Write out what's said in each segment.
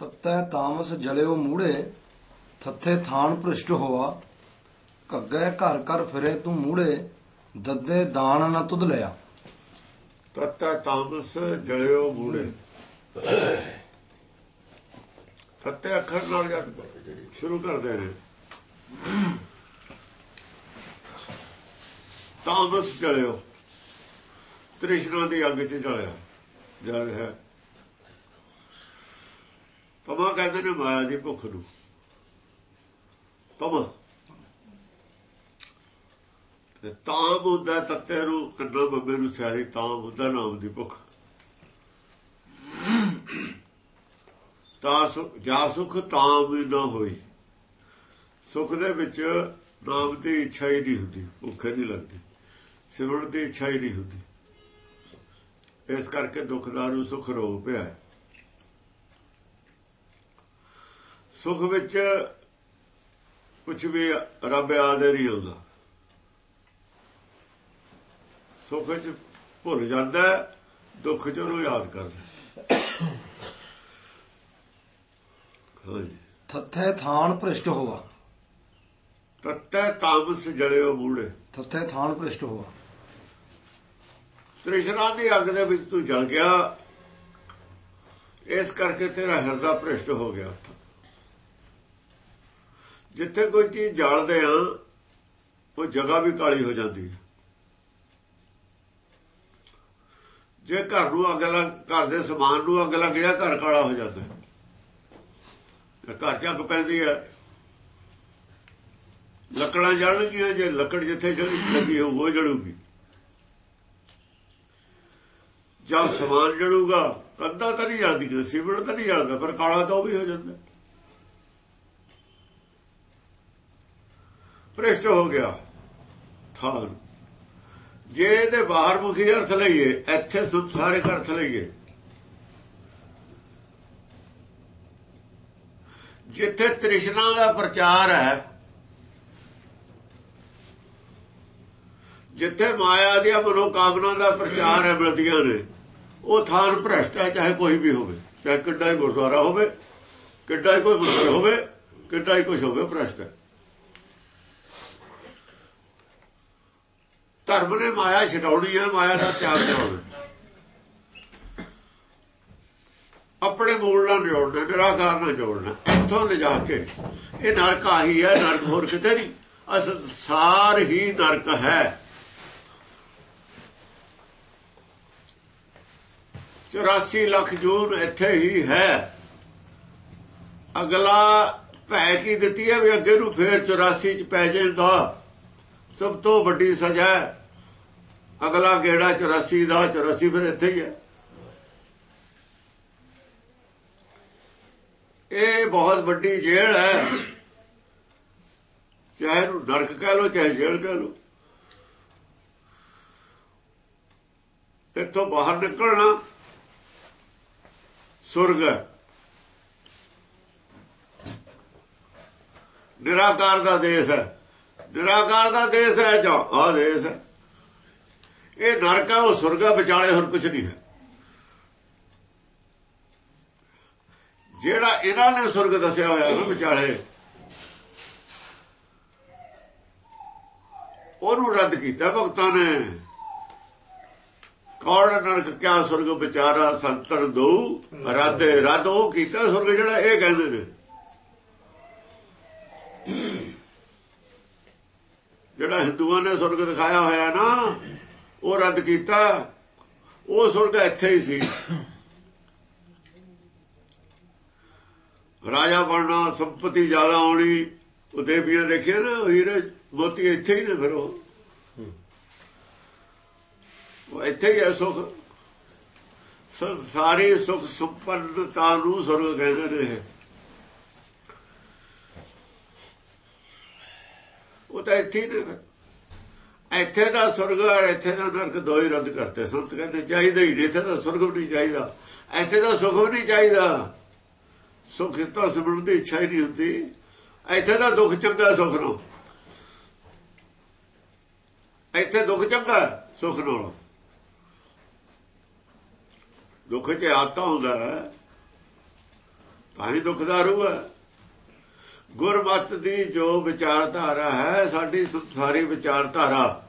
ਤਤੈ ਤਾਮਸ ਜਲਿਓ ਮੂੜੇ, ਥੱਥੇ ਥਾਨ ਭ੍ਰਿਸ਼ਟ ਹੋਆ ਕੱਗੇ ਘਰ ਘਰ ਫਿਰੇ ਤੂੰ ਮੂੜੇ, ਦੱਦੇ ਦਾਨ ਨ ਤੁਧ ਲਿਆ। ਤਤੈ ਤਾਮਸ ਜਲਿਓ ਮੂੜੇ। ਤਤੈ ਅੱਖਰ ਨਾਲ ਜਦ ਸ਼ੁਰੂ ਕਰਦੇ ਨੇ। ਤਾਮਸ ਜਲਿਓ, ਤ੍ਰਿਸ਼ਨਾ ਦੀ ਅੱਗ 'ਚ ਜਲਿਆ ਜਲ ਹੈ ਤਮਾ ਕਹਿੰਦੇ ਨੇ ਮਾਇਆ ਦੀ ਭੁੱਖ ਨੂੰ ਤਮਾ ਤੇ ਤਾਮ ਹੁੰਦਾ ਤੱਤੇ ਨੂੰ ਕੰਨਾ ਬੰਬੇ ਨੂੰ ਸਿਆਰੀ ਤਾਮ ਹੁੰਦਾ ਨਾਮ ਦੀ ਭੁੱਖ ਤਾਂ ਸੁ- ਜਾ ਸੁਖ ਤਾਮ ਨਾ ਹੋਈ ਸੁਖ ਦੇ ਵਿੱਚ ਨਾਮ ਦੀ ਇੱਛਾ ਹੀ ਨਹੀਂ ਹੁੰਦੀ, ਭੁੱਖ ਨਹੀਂ ਲੱਗਦੀ। ਸਿਮਰਨ ਦੀ ਇੱਛਾ ਹੀ ਨਹੀਂ ਹੁੰਦੀ। ਇਸ ਕਰਕੇ ਦੁਖਦਾਰ ਨੂੰ ਸੁਖ ਰੋਗ ਪਿਆ ਹੈ। ਸੁਖ ਵਿੱਚ ਕੁਝ ਵੀ ਰੱਬ ਆਦੇ ਨਹੀਂ ਹੁੰਦਾ। ਸੁਖ ਵਿੱਚ ਭੁੱਲ ਜਾਂਦਾ ਦੁੱਖ ਚ ਉਹਨੂੰ ਯਾਦ ਕਰਦਾ ਹਾਂਜੀ ਥੱਥੇ ਥਾਨ ਭ੍ਰਿਸ਼ਟ ਹੋਆ। ਤਤੈ ਤਾਮਸ ਜਲਿਓ ਮੂੜੇ ਥੱਥੇ ਥਾਨ ਭ੍ਰਿਸ਼ਟ ਹੋਆ। ਤ੍ਰਿਸ਼ਨਾ ਦੀ ਅੱਗ ਦੇ ਵਿੱਚ ਤੂੰ ਜਲ ਗਿਆ। ਇਸ ਕਰਕੇ ਤੇਰਾ ਹਿਰਦਾ ਭ੍ਰਿਸ਼ਟ ਹੋ ਗਿਆ ਉੱਥੇ। ਜਿੱਥੇ ਕੋਈ ਚੀਜ਼ ਜਾਲਦੇ ਆ ਉਹ ਜਗ੍ਹਾ ਵੀ ਕਾਲੀ ਹੋ ਜਾਂਦੀ ਹੈ। ਜੇ ਘਰ ਨੂੰ ਅੱਗ ਲੱਗ, ਘਰ ਦੇ ਸਮਾਨ ਨੂੰ ਅੱਗ ਲੱਗ ਜਾ ਘਰ ਕਾਲਾ ਹੋ ਜਾਂਦਾ ਹੈ। ਘਰ ਚ ਪੈਂਦੀ ਹੈ। ਲੱਕੜਾਂ ਜਲਣਗੀਆਂ, ਜੇ ਲੱਕੜ ਜਿੱਥੇ ਜਲੀ ਲੱਗੀ ਉਹ ਜਲੂਗੀ। ਜਦ ਸਮਾਨ ਜਲੂਗਾ ਕੰਦਾ ਤਾਂ ਨਹੀਂ ਜਲਦੀ ਕਿ ਤਾਂ ਨਹੀਂ ਜਲਦਾ, ਪਰ ਕਾਲਾ ਤਾਂ ਉਹ ਵੀ ਹੋ ਜਾਂਦਾ ਭ੍ਰਿਸ਼ਟ ਹੋ ਗਿਆ। ਥਾਨ ਜੇ ਇਹਦੇ ਬਾਹਰ ਮੁਖੀ ਅਰਥ ਲਈਏ, ਇੱਥੇ ਸੁਧ ਸਾਰੇ ਅਰਥ ਲਈਏ। ਜਿੱਥੇ ਤ੍ਰਿਸ਼ਨਾ ਦਾ ਪ੍ਰਚਾਰ ਹੈ, ਜਿੱਥੇ ਮਾਇਆ ਦੀਆਂ ਮਨੋਕਾਮਨਾ ਦਾ ਪ੍ਰਚਾਰ ਹੈ ਮਿਲਦੀਆਂ ਨੇ, ਉਹ ਥਾਨ ਭ੍ਰਸ਼ਟ ਹੈ, ਚਾਹੇ ਕੋਈ ਵੀ ਹੋਵੇ। ਚਾਹੇ ਕਿੱਡਾ ਹੀ ਗੁਰਦੁਆਰਾ ਹੋਵੇ, ਕਿੱਡਾ ਹੀ ਕੋਈ ਮੰਦਰ ਹੋਵੇ, ਕਿੱਡਾ ਹੀ ਕੁਝ ਹੋਵੇ, ਭ੍ਰਸ਼ਟ ਹੈ। ਧਰਮ ਨੇ ਮਾਇਆ ਛਡਾਉਣੀ ਹੈ, ਮਾਇਆ ਦਾ ਤਿਆਗ ਕਰਾਉਣਾ ਆਪਣੇ ਮੂਲ ਨਾਲ ਜੋੜਨਾ, ਨਿਰਾਕਾਰ ਨਾਲ ਜੋੜਨਾ। ਇੱਥੋਂ ਲਿਜਾ ਕੇ, ਇਹ ਨਰਕ ਆਹੀ ਹੈ, ਨਰਕ ਹੋਰ ਕਿਤੇ ਨਹੀਂ। ਅਸਲ ਸਾਰ ਹੀ ਨਰਕ ਹੈ। 84 ਲੱਖ ਜੂਨ ਇੱਥੇ ਹੀ ਹੈ। ਅਗਲਾ ਭੈ ਕੀ ਦਿੱਤੀ ਹੈ ਵੀ ਅੱਗੇ ਨੂੰ ਫੇਰ 84 ਚ ਪੈ ਜਾਏਗਾ ਸਭ ਤੋਂ ਵੱਡੀ ਸਜ਼ਾ ਹੈ। ਅਗਲਾ ਗੇੜਾ 84 ਦਾ 84 ਫਿਰ ਇੱਥੇ ਹੀ ਹੈ। ਇਹ ਬਹੁਤ ਵੱਡੀ ਜੇਲ੍ਹ ਹੈ। ਚਾਹੇ ਨੂੰ ਨਰਕ ਕਹਿ ਲੋ ਚਾਹੇ ਜੇਲ੍ਹ ਕਹਿ ਲੋ ਇੱਥੋਂ ਬਾਹਰ ਨਿਕਲਣਾ ਸੁਰਗ ਨਿਰਾਕਾਰ ਦਾ ਦੇਸ਼ ਹੈ। ਨਿਰਾਕਾਰ ਦਾ ਦੇਸ਼ ਹੈ ਜਾਂ ਆ ਦੇਸ਼ ਹੈ। ਇਹ ਨਰਕ ਆ, ਉਹ ਸੁਰਗ ਹੈ ਵਿਚਾਲੇ ਹੋਰ ਕੁਝ ਨਹੀਂ ਹੈ। ਜਿਹੜਾ ਇਹਨਾਂ ਨੇ ਸੁਰਗ ਦੱਸਿਆ ਹੋਇਆ ਨਾ ਵਿਚਾਲੇ, ਉਹਨੂੰ ਰੱਦ ਕੀਤਾ ਭਗਤਾਂ ਨੇ। ਕੌਣ ਨਰਕ ਕਿਆ ਸੁਰਗ ਵਿਚਾਰਾ ਸੰਤਰ ਦੋ ਰੱਦ ਰੱਦ, ਉਹ ਕੀਤਾ ਸੁਰਗ ਜਿਹੜਾ ਇਹ ਕਹਿੰਦੇ ਨੇ। ਜਿਹੜਾ ਹਿੰਦੂਆਂ ਨੇ ਸੁਰਗ ਦਿਖਾਇਆ ਹੋਇਆ ਨਾ ਉਹ ਰੱਦ ਕੀਤਾ, ਉਹ ਸੁਰਗ ਇੱਥੇ ਹੀ ਸੀ। ਰਾਜਾ ਬਣਨਾ, ਸੰਪਤੀ ਜ਼ਿਆਦਾ ਆਉਣੀ, ਉਹ ਦੇਵੀਆਂ ਦੇਖਿਆ ਨਾ, ਹੀਰੇ ਮੋਤੀ ਇੱਥੇ ਹੀ ਨੇ ਫਿਰ ਉਹ। ਉਹ ਇੱਥੇ ਹੀ ਹੈ ਸੁਖ। ਸ- ਸਾਰੀ ਸੁਖ ਸੰਪੰਨਤਾ ਨੂੰ ਸੁਰਗ ਕਹਿੰਦੇ ਨੇ ਉਹ ਤਾਂ ਇੱਥੇ ਹੀ ਨੇ ਇੱਥੇ ਦਾ ਸੁਰਗ ਔਰ ਇੱਥੇ ਦਾ ਨਰਕ ਦੋ ਹੀ ਰੱਦ ਕਰਤੇ ਸੰਤ ਕਹਿੰਦੇ ਚਾਹੀਦਾ ਹੀ ਨਹੀਂ, ਇੱਥੇ ਦਾ ਸੁਰਗ ਵੀ ਨਹੀਂ ਚਾਹੀਦਾ। ਇੱਥੇ ਦਾ ਸੁਖ ਵੀ ਨਹੀਂ ਚਾਹੀਦਾ। ਸੁਖ ਤਾਂ ਸਿਮਰਨ ਦੀ ਇੱਛਾ ਹੀ ਨਹੀਂ ਹੁੰਦੀ। ਇੱਥੇ ਦਾ ਦੁੱਖ ਚੰਗਾ, ਸੁਖ ਨੂੰ ਇੱਥੇ ਦੁੱਖ ਚੰਗਾ, ਸੁਖ ਨਾਲੋਂ। ਦੁੱਖ 'ਚ ਆਤਾ ਹੁੰਦਾ ਹੈ। ਤਾਂ ਹੀ ਦੁਖਦਾਰੂ ਹੈ। ਗੁਰਮਤ ਦੀ ਜੋ ਵਿਚਾਰਧਾਰਾ ਹੈ, ਸਾਡੀ ਸੰਸਾਰੀ ਵਿਚਾਰਧਾਰਾ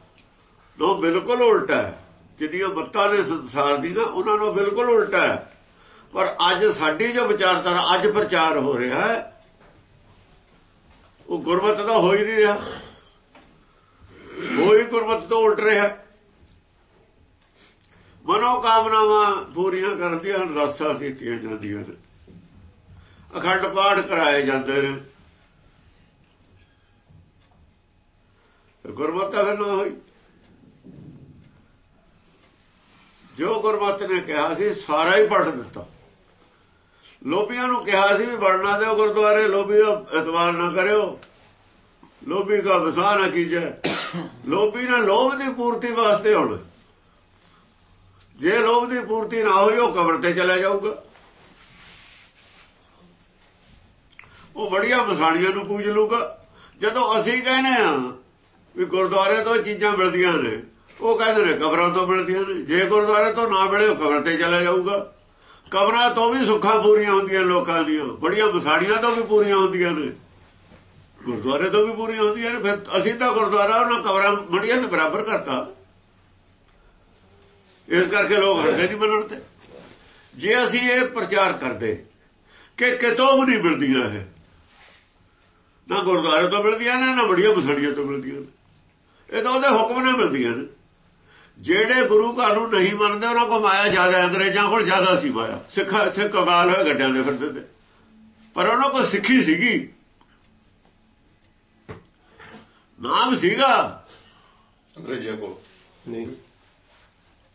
ਉਹ ਬਿਲਕੁਲ ਉਲਟਾ ਹੈ। ਜਿਹੜੀਆਂ ਮੱਤਾਂ ਨੇ ਸੰਸਾਰ ਦੀ ਨਾ, ਉਹਨਾਂ ਨੂੰ ਬਿਲਕੁਲ ਉਲਟਾ ਹੈ। ਪਰ ਅੱਜ ਸਾਡੀ ਜੋ ਵਿਚਾਰਧਾਰਾ, ਅੱਜ ਪ੍ਰਚਾਰ ਹੋ ਰਿਹਾ ਹੈ, ਉਹ ਗੁਰਮਤ ਦਾ ਹੋ ਹੀ ਨਹੀਂ ਰਿਹਾ। ਹੋਈ ਗੁਰਮਤ ਤੋਂ ਉਲਟ ਰਿਹਾ ਮਨੋ ਕਾਮਨਾਵਾਂ ਪੂਰੀਆਂ ਕਰਨ ਦੀਆਂ ਅਰਦਾਸਾਂ ਕੀਤੀਆਂ ਜਾਂਦੀਆਂ ਨੇ ਅਖੰਡ ਪਾਠ ਕਰਾਏ ਜਾਂਦੇ ਨੇ। ਗੁਰਮਤ ਫਿਰ ਨਾ ਹੋਈ। ਜੋ ਗੁਰਮਤ ਨੇ ਕਿਹਾ ਸੀ, ਸਾਰਾ ਹੀ ਪੜ ਦਿੱਤਾ। ਲੋਭੀਆਂ ਨੂੰ ਕਿਹਾ ਸੀ ਵੀ ਵੜਨਾ ਦਿਓ ਗੁਰਦੁਆਰੇ, ਲੋਭੀ ਇਤਵਾਰ ਨਾ ਕਰਿਓ। ਲੋਭੀ ਦਾ ਵਸਾ ਨਾ ਕੀਜੇ। ਲੋਭੀ ਨੇ ਲੋਭ ਦੀ ਪੂਰਤੀ ਵਾਸਤੇ ਹੁਣ ਜੇ ਲੋਭ ਦੀ ਪੂਰਤੀ ਨਾ ਹੋਈ, ਉਹ ਕਬਰ ਤੇ ਚਲਾ ਜਾਊਗਾ। ਉਹ ਬੜੀਆਂ ਮਸਾਣੀਆਂ ਨੂੰ ਪੂਜ ਲੂਗਾ। ਜਦੋਂ ਅਸੀਂ ਕਹਿੰਦੇ ਆ ਵੀ ਗੁਰਦੁਆਰੇ ਤੋਂ ਚੀਜ਼ਾਂ ਮਿਲਦੀਆਂ ਨੇ। ਉਹ ਕਹਿੰਦੇ ਨੇ ਕਬਰਾਂ ਤੋਂ ਮਿਲਦੀਆਂ ਨੇ। ਜੇ ਗੁਰਦੁਆਰੇ ਤੋਂ ਨਾ ਮਿਲੇ, ਉਹ ਕਬਰ ਤੇ ਚਲਾ ਜਾਊਗਾ। ਕਬਰਾਂ ਤੋਂ ਵੀ ਸੁੱਖਾਂ ਪੂਰੀਆਂ ਹੁੰਦੀਆਂ ਲੋਕਾਂ ਦੀਆਂ। ਬੜੀਆਂ ਮਸਾੜੀਆਂ ਤੋਂ ਵੀ ਪੂਰੀਆਂ ਹੁੰਦੀਆਂ ਨੇ। ਗੁਰਦੁਆਰੇ ਤੋਂ ਵੀ ਪੂਰੀਆਂ ਹੁੰਦੀਆਂ ਨੇ। ਫਿਰ ਅਸੀਂ ਤਾਂ ਗੁਰਦੁਆਰਾ ਉਹਨਾਂ ਕਬਰਾਂ ਮੜੀਆਂ ਨੇ ਬਰਾਬਰ ਕਰਤਾ। ਇਸ ਕਰਕੇ ਲੋਕ ਹਟਦੇ ਨਹੀਂ ਮੰਨਣ ਤੇ। ਜੇ ਅਸੀਂ ਇਹ ਪ੍ਰਚਾਰ ਕਰਦੇ ਕਿ ਕਿਤੋਂ ਵੀ ਨਹੀਂ ਮਿਲਦੀਆਂ ਇਹ, ਨਾ ਗੁਰਦੁਆਰੇ ਤੋਂ ਮਿਲਦੀਆਂ ਨੇ, ਨਾ ਬੜੀਆਂ ਮਸੜੀਆਂ ਤੋਂ ਮਿਲਦੀਆਂ ਨੇ। ਇਹ ਤਾਂ ਉਹਦੇ ਹੁਕਮ ਨਾਲ ਮਿਲਦੀਆਂ ਨੇ। ਜਿਹੜੇ ਗੁਰੂ ਘਰ ਨੂੰ ਨਹੀਂ ਮੰਨਦੇ ਉਹਨਾਂ ਕੋਲ ਮਾਇਆ ਜ਼ਿਆਦਾ ਅੰਗਰੇਜ਼ਾਂ ਕੋਲ ਜ਼ਿਆਦਾ ਸੀ ਮਾਇਆ। ਸਿੱਖਾ ਸਿੱਖ ਕਵਾਲ ਹੋਏ ਗੱਡਿਆਂ ਦੇ ਫਿਰਦੇ ਤੇ। ਪਰ ਉਹਨਾਂ ਕੋਲ ਸਿੱਖੀ ਸੀਗੀ। ਨਾਮ ਸੀਗਾ ਅੰਗਰੇਜ਼ਾਂ ਕੋਲ। ਨਹੀਂ।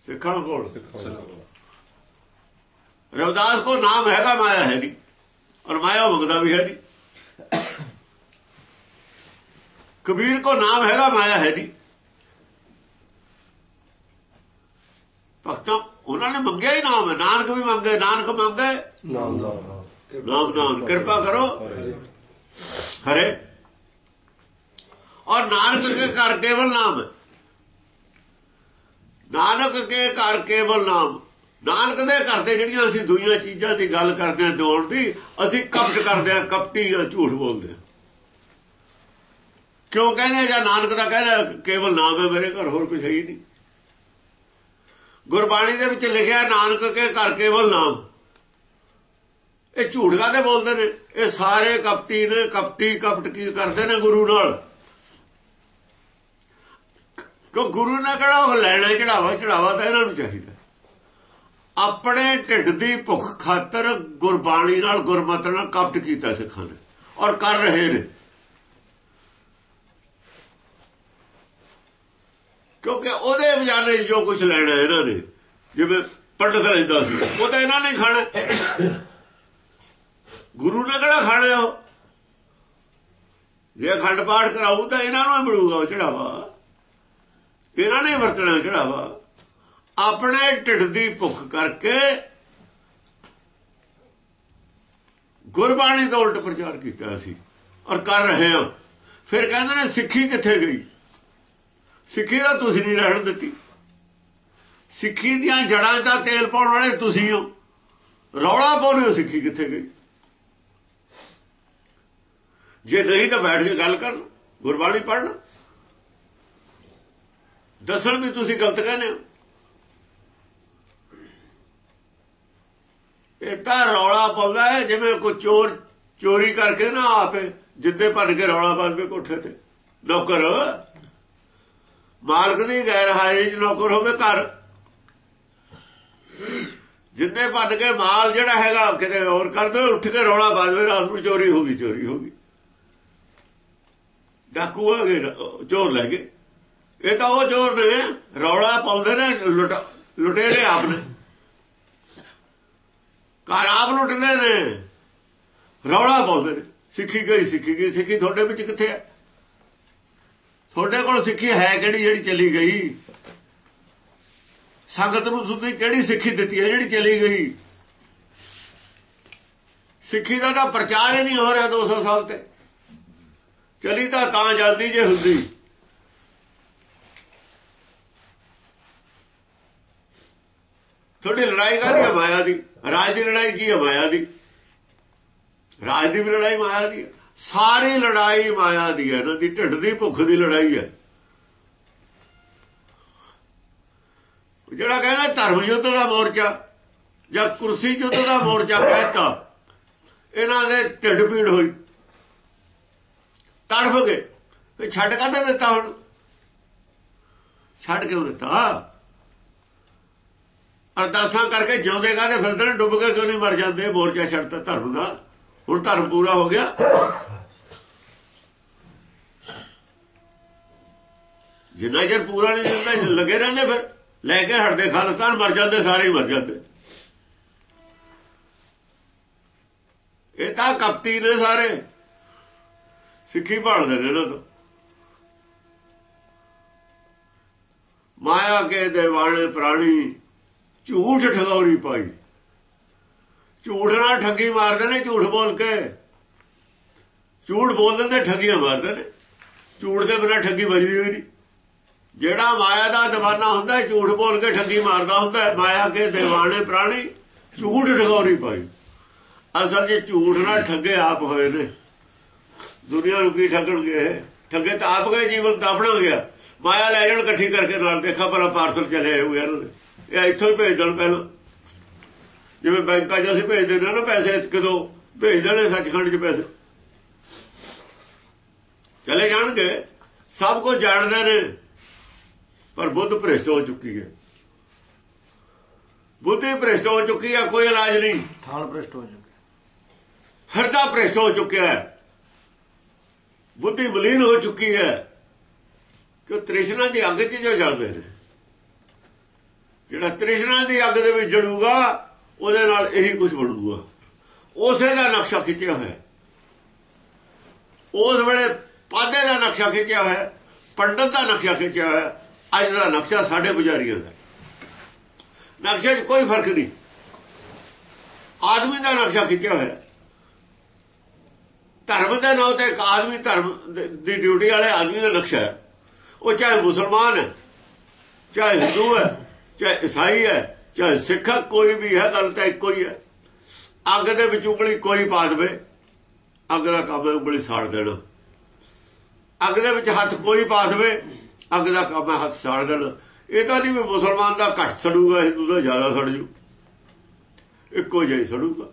ਸਿੱਖਾਂ ਕੋਲ। ਰਵਦਾਸ ਕੋ ਨਾਮ ਹੈਗਾ ਮਾਇਆ ਹੈ ਨਹੀਂ। ਔਰ ਮਾਇਆ ਮੰਗਦਾ ਵੀ ਹੈ ਨਹੀਂ। ਕਬੀਰ ਕੋ ਨਾਮ ਹੈਗਾ ਮਾਇਆ ਹੈ ਨਹੀਂ। ਭਗਤਾਂ ਉਹਨਾਂ ਨੇ ਮੰਗਿਆ ਹੀ ਨਾਮ ਹੈ ਨਾਨਕ ਵੀ ਮੰਗੇ ਨਾਨਕ ਮੰਗੇ ਨਾਮ ਦਾ ਨਾਮ। ਨਾਮ ਕਿਰਪਾ ਕਰੋ। ਹਰੇ। ਔਰ ਨਾਨਕ ਕੇ ਘਰ ਕੇਵਲ ਨਾਮ। ਹੈ ਨਾਨਕ ਕੇ ਘਰ ਕੇਵਲ ਨਾਮ। ਨਾਨਕ ਦੇ ਘਰ ਦੇ ਜਿਹੜੀਆਂ ਅਸੀਂ ਦੁਨੀਆਂ ਚੀਜ਼ਾਂ ਦੀ ਗੱਲ ਕਰਦੇ ਹਾਂ ਦੋਣ ਦੀ ਅਸੀਂ ਕਪਟ ਕਰਦੇ ਹਾਂ ਕਪਟੀ ਜਾਂ ਝੂਠ ਬੋਲਦੇ ਹਾਂ। ਕਿਉਂ ਕਹਿੰਦੇ ਜਾਂ ਨਾਨਕ ਦਾ ਕਹਿੰਦਾ ਕੇਵਲ ਨਾਮ ਹੈ ਮੇਰੇ ਘਰ, ਹੋਰ ਕੁਝ ਹੈ ਹੀ ਨਹੀਂ। ਗੁਰਬਾਣੀ ਦੇ ਵਿੱਚ ਲਿਖਿਆ ਨਾਨਕ ਕੇ ਘਰ ਕੇਵਲ ਨਾਮ। ਇਹ ਝੂਠ ਕਾਦੇ ਬੋਲਦੇ ਨੇ? ਇਹ ਸਾਰੇ ਕਪਟੀ ਨੇ, ਕਪਟੀ ਕਪਟ ਕੀ ਕਰਦੇ ਨੇ ਗੁਰੂ ਨਾਲ? ਕਿਉਂ ਗੁਰੂ ਨੇ ਕਿਹੜਾ ਉਹ ਲੈਣਾ, ਚੜਾਵਾ ਚੜਾਵਾ ਤਾਂ ਇਹਨਾਂ ਨੂੰ ਚਾਹੀਦਾ। ਆਪਣੇ ਢਿੱਡ ਦੀ ਭੁੱਖ ਖਾਤਰ ਗੁਰਬਾਣੀ ਨਾਲ ਗੁਰਮਤ ਨਾਲ ਕਪਟ ਕੀਤਾ ਸਿੱਖਾਂ ਨੇ, ਔਰ ਕਰ ਰਹੇ ਨੇ। ਕਿਉਂਕਿ ਉਹਦੇ ਵਿਚਾਰੇ ਜੋ ਕੁਝ ਲੈਣਾ ਇਹਨਾਂ ਨੇ, ਜਿਵੇਂ ਪੰਡਤ ਲੈਂਦਾ ਸੀ ਉਹ ਤਾਂ ਇਹਨਾਂ ਨੇ ਖਾਣਾ। ਗੁਰੂ ਨੇ ਕਿਹੜਾ ਖਾਣਾ ਉਹ? ਜੇ ਅਖੰਡ ਪਾਠ ਕਰਾਉ ਤਾਂ ਇਹਨਾਂ ਨੂੰ ਮਿਲੂਗਾ ਚੜਾਵਾ। ਇਹਨਾਂ ਨੇ ਵਰਤਣਾ ਚੜਾਵਾ। ਆਪਣੇ ਢਿੱਡ ਦੀ ਭੁੱਖ ਕਰਕੇ ਗੁਰਬਾਣੀ ਦਾ ਉਲਟ ਪ੍ਰਚਾਰ ਕੀਤਾ ਸੀ ਔਰ ਕਰ ਰਹੇ ਹਾਂ। ਫਿਰ ਕਹਿੰਦੇ ਨੇ ਸਿੱਖੀ ਕਿੱਥੇ ਗਈ? ਸਿੱਖੀ ਦਾ ਤੁਸੀਂ ਨਹੀਂ ਰਹਿਣ ਦਿੱਤੀ। ਸਿੱਖੀ ਦੀਆਂ ਜੜਾਂ ਦਾ ਤੇਲ ਪਾਉਣ ਵਾਲੇ ਤੁਸੀਂ ਹੋ। ਰੌਲਾ ਪਾਉਂਦੇ ਹੋ ਸਿੱਖੀ ਕਿੱਥੇ ਗਈ? ਜੇ ਨਹੀਂ ਤਾਂ ਬੈਠ ਕੇ ਗੱਲ ਕਰਨ ਗੁਰਬਾਣੀ ਪੜ੍ਹਨਾ ਦੱਸਣ ਵੀ ਤੁਸੀਂ ਗਲਤ ਕਹਿੰਦੇ ਹੋ। ਇਹ ਤਾਂ ਰੌਲਾ ਪਾਉਂਦਾ ਹੈ, ਜਿਵੇਂ ਕੋਈ ਚੋਰ ਚੋਰੀ ਕਰਕੇ ਨਾ ਆਪੇ ਜਿੱਦੇ ਭੱਜ ਕੇ ਰੌਲਾ ਪਾਉਂਦੇ ਕੋਠੇ ਤੇ। ਨੌਕਰ। ਮਾਲਕ ਦੀ ਗੈਰ ਹਾਜ਼ਰੀ 'ਚ ਨੌਕਰ ਹੋਵੇ ਘਰ। ਜਿੱਦੇ ਭੱਜ ਕੇ ਮਾਲ ਜਿਹੜਾ ਹੈਗਾ, ਕਿਤੇ ਹੋਰ ਕਰਦੇ ਉੱਠ ਕੇ ਰੌਲਾ ਪਾ ਪਾਉਂਦੇ ਰਾਤ ਨੂੰ ਚੋਰੀ ਹੋ ਗਈ, ਚੋਰੀ ਹੋ ਗਈ। ਡਾਕੂ ਆ ਗਏ ਚੋਰ ਲੈ ਗਏ। ਇਹ ਤਾਂ ਉਹ ਚੋਰ ਨੇ, ਰੌਲਾ ਪਾਉਂਦੇ ਨੇ ਲੁਟੇਰੇ ਆਪ ਨੇ। ਘਰ ਆਪ ਲੁੱਟਦੇ ਨੇ। ਰੌਲਾ ਪਾਉਂਦੇ ਨੇ। ਸਿੱਖੀ ਗਈ ਸਿੱਖੀ ਗਈ, ਸਿੱਖੀ ਤੁਹਾਡੇ ਵਿੱਚ ਕਿੱਥੇ ਹੈ ਤੁਹਾਡੇ ਕੋਲ ਸਿੱਖੀ ਹੈ ਕਿਹੜੀ ਜਿਹੜੀ ਚਲੀ ਗਈ? ਸੰਗਤ ਨੂੰ ਤੁਸੀਂ ਕਿਹੜੀ ਸਿੱਖੀ ਦਿੱਤੀ ਹੈ ਜਿਹੜੀ ਚਲੀ ਗਈ? ਸਿੱਖੀ ਦਾ ਤਾਂ ਪ੍ਰਚਾਰ ਹੀ ਨਹੀਂ ਹੋ ਰਿਹਾ 200 ਸਾਲ ਤੇ। ਚਲੀ ਤਾਂ ਤਾਂ ਜਾਂਦੀ ਜੇ ਹੁੰਦੀ। ਤੁਹਾਡੀ ਲੜਾਈ ਕਾਹਦੀ ਹੈ ਮਾਇਆ ਦੀ? ਰਾਜ ਦੀ ਲੜਾਈ ਕੀ ਹੈ ਮਾਇਆ ਦੀ? ਰਾਜ ਦੀ ਵੀ ਲੜਾਈ ਮਾਇਆ ਦੀ ਹੈ। ਸਾਰੀ ਲੜਾਈ ਮਾਇਆ ਦੀ ਹੈ, ਇਹਨਾਂ ਦੀ ਢਿੱਡ ਦੀ ਭੁੱਖ ਦੀ ਲੜਾਈ ਹੈ। ਜਿਹੜਾ ਕਹਿੰਦਾ ਧਰਮ ਯੁੱਧ ਦਾ ਮੋਰਚਾ ਜਾਂ ਕੁਰਸੀ ਯੁੱਧ ਦਾ ਮੋਰਚਾ ਕਹਿਤਾ, ਇਹਨਾਂ ਦੇ ਢਿੱਡ ਪੀੜ ਹੋਈ। ਤੜਫ ਗਏ। ਵੀ ਛੱਡ ਕਾਹਦਾ ਦਿੱਤਾ ਹੁਣ? ਛੱਡ ਕਿਉਂ ਦਿੱਤਾ? ਅਰਦਾਸਾਂ ਕਰਕੇ ਜਿਉਂਦੇ ਕਾਹਦੇ ਫਿਰਦੇ ਨੇ? ਡੁੱਬ ਕੇ ਕਿਉਂ ਨਹੀਂ ਮਰ ਜਾਂਦੇ? ਮੋਰਚਾ ਛੱਡਤਾ ਧਰਮ ਦਾ। ਹੁਣ ਧਰਮ ਪੂਰਾ ਹੋ ਗਿਆ। ਜਿੰਨਾ ਚਿਰ ਪੂਰਾ ਨਹੀਂ ਦਿੰਦਾ ਲੱਗੇ ਰਹਿੰਦੇ ਫਿਰ, ਲੈ ਕੇ ਹਟਦੇ, ਖਾਲਸਤਾਨ ਮਰ ਜਾਂਦੇ, ਸਾਰੇ ਹੀ ਮਰ ਜਾਂਦੇ। ਇਹ ਤਾਂ ਕਪਟੀ ਨੇ ਸਾਰੇ, ਸਿੱਖੀ ਭਾਲਦੇ ਨੇ ਇਹਨਾਂ ਤੋਂ। ਮਾਇਆ ਕੇ ਦੇਵਾਣੇ ਪ੍ਰਾਣੀ, ਝੂਠ ਠਗੌਰੀ ਪਾਈ। ਝੂਠ ਨਾਲ ਠੱਗੀ ਮਾਰਦੇ ਨੇ, ਝੂਠ ਬੋਲ ਕੇ। ਝੂਠ ਬੋਲ ਦਿੰਦੇ ਠੱਗੀਆਂ ਮਾਰਦੇ ਨੇ। ਝੂਠ ਦੇ ਬਿਨਾ ਠੱਗੀ ਵੱਜਦੀ ਹੋਈ ਨਹੀਂ। ਜਿਹੜਾ ਮਾਇਆ ਦਾ دیਵਾਨਾ ਹੁੰਦਾ ਝੂਠ ਬੋਲ ਕੇ ਠੱਗੀ ਮਾਰਦਾ ਹੁੰਦਾ ਮਾਇਆ ਕੇ دیਵਾਨੇ ਪ੍ਰਾਣੀ, ਝੂਠ ਢਗੋਰੀ ਪਾਈ ਅਸਲ ਜੇ ਝੂਠ ਨਾ ਠੱਗੇ ਆਪ ਹੋਏ ਨੇ। ਦੁਨੀਆ ਨੂੰ ਕੀ ਠੱਗਣਗੇ ਠੱਗੇ ਤਾਂ ਆਪ ਗਏ, ਜੀਵਨ ਦਾਫਣਾ ਗਿਆ। ਮਾਇਆ ਲੈ ਜਾਣ, ਇਕੱਠੀ ਕਰਕੇ ਨਾਲ ਦੇਖਾ, ਭਲਾ ਪਾਰਸਲ ਚਲੇ ਹੋਏ ਇਹਨਾਂ ਨੇ ਇਹ ਇੱਥੋਂ ਹੀ ਭੇਜ ਦੇਣ ਪਹਿਲਾਂ। ਜਿਵੇਂ ਬੈਂਕਾਂ 'ਚ ਅਸੀਂ ਭੇਜ ਦਿੰਦੇ ਨਾ ਪੈਸੇ, ਕਿਦੋਂ ਭੇਜ ਦੇਣੇ ਸੱਚਖੰਡ 'ਚ ਪੈਸੇ। ਚਲੇ ਜਾਣਗੇ। ਸਭ ਕੁਝ ਜਾਣਦੇ ਨੇ। ਪਰ ਬੁੱਧ ਭ੍ਰਿਸ਼ਟ ਹੋ ਚੁੱਕੀ ਹੈ। ਬੁੱਧੀ ਭ੍ਰਿਸ਼ਟ ਹੋ ਚੁੱਕੀ ਹੈ ਕੋਈ ਇਲਾਜ ਨਹੀਂ। ਥਾਲ ਭ੍ਰਿਸ਼ਟ ਹੋ ਚੁੱਕੇ ਹਿਰਦਾ ਭ੍ਰਿਸ਼ਟ ਹੋ ਚੁੱਕਿਆ ਹੈ। ਬੁੱਧੀ ਮਲੀਨ ਹੋ ਚੁੱਕੀ ਹੈ ਕਿ ਤ੍ਰਿਸ਼ਨਾ ਦੀ ਅੱਗ 'ਚ ਜੋ ਜਲਦੇ ਨੇ। ਜਿਹੜਾ ਤ੍ਰਿਸ਼ਨਾ ਦੀ ਅੱਗ ਦੇ ਵਿੱਚ ਜੜੂਗਾ ਉਹਦੇ ਨਾਲ ਇਹੀ ਕੁਝ ਬਣੂਗਾ। ਉਸੇ ਦਾ ਨਕਸ਼ਾ ਖਿੱਚਿਆ ਹੋਇਆ ਉਸ ਵੇਲੇ ਪਾਦੇ ਦਾ ਨਕਸ਼ਾ ਖਿੱਚਿਆ ਹੋਇਆ ਪੰਡਤ ਦਾ ਨਕਸ਼ਾ ਖਿੱਚਿਆ ਹੋਇਆ ਅੱਜ ਦਾ ਨਕਸ਼ਾ ਸਾਡੇ ਪੁਜਾਰੀਆਂ ਦਾ। ਨਕਸ਼ੇ 'ਚ ਕੋਈ ਫ਼ਰਕ ਨਹੀਂ। ਆਦਮੀ ਦਾ ਨਕਸ਼ਾ ਖਿੱਚਿਆ ਹੋਇਆ। ਧਰਮ ਦੇ ਨਾਂ ਤੇ ਇੱਕ ਆਦਮੀ ਧਰਮ ਦੀ ਡਿਊਟੀ ਵਾਲੇ ਆਦਮੀ ਦਾ ਨਕਸ਼ਾ ਹੈ। ਉਹ ਚਾਹੇ ਮੁਸਲਮਾਨ ਹੈ, ਚਾਹੇ ਹਿੰਦੂ ਹੈ, ਚਾਹੇ ਈਸਾਈ ਹੈ, ਚਾਹੇ ਸਿੱਖ ਕੋਈ ਵੀ ਹੈ, ਗੱਲ ਤਾਂ ਇੱਕੋ ਹੀ ਹੈ। ਅੱਗ ਦੇ ਵਿੱਚ ਉਂਗਲੀ ਕੋਈ ਪਾ ਦੇਵੇ, ਅੱਗ ਦਾ ਕੰਮ ਹੈ ਉਂਗਲੀ ਸਾੜ ਦੇਣਾ। ਅੱਗ ਦੇ ਵਿੱਚ ਹੱਥ ਕੋਈ ਪਾ ਦੇਵੇ ਅੱਗ ਦਾ ਕੰਮ ਹੈ, ਹੱਥ ਸਾੜ ਦੇਣਾ। ਇਹ ਤਾਂ ਨਹੀਂ ਵੀ ਮੁਸਲਮਾਨ ਦਾ ਘੱਟ ਸੜੂਗਾ ਹਿੰਦੂ ਦਾ ਜ਼ਿਆਦਾ ਸੜ ਜੂ। ਇੱਕੋ ਜਿਹਾ ਹੀ ਸੜੂਗਾ।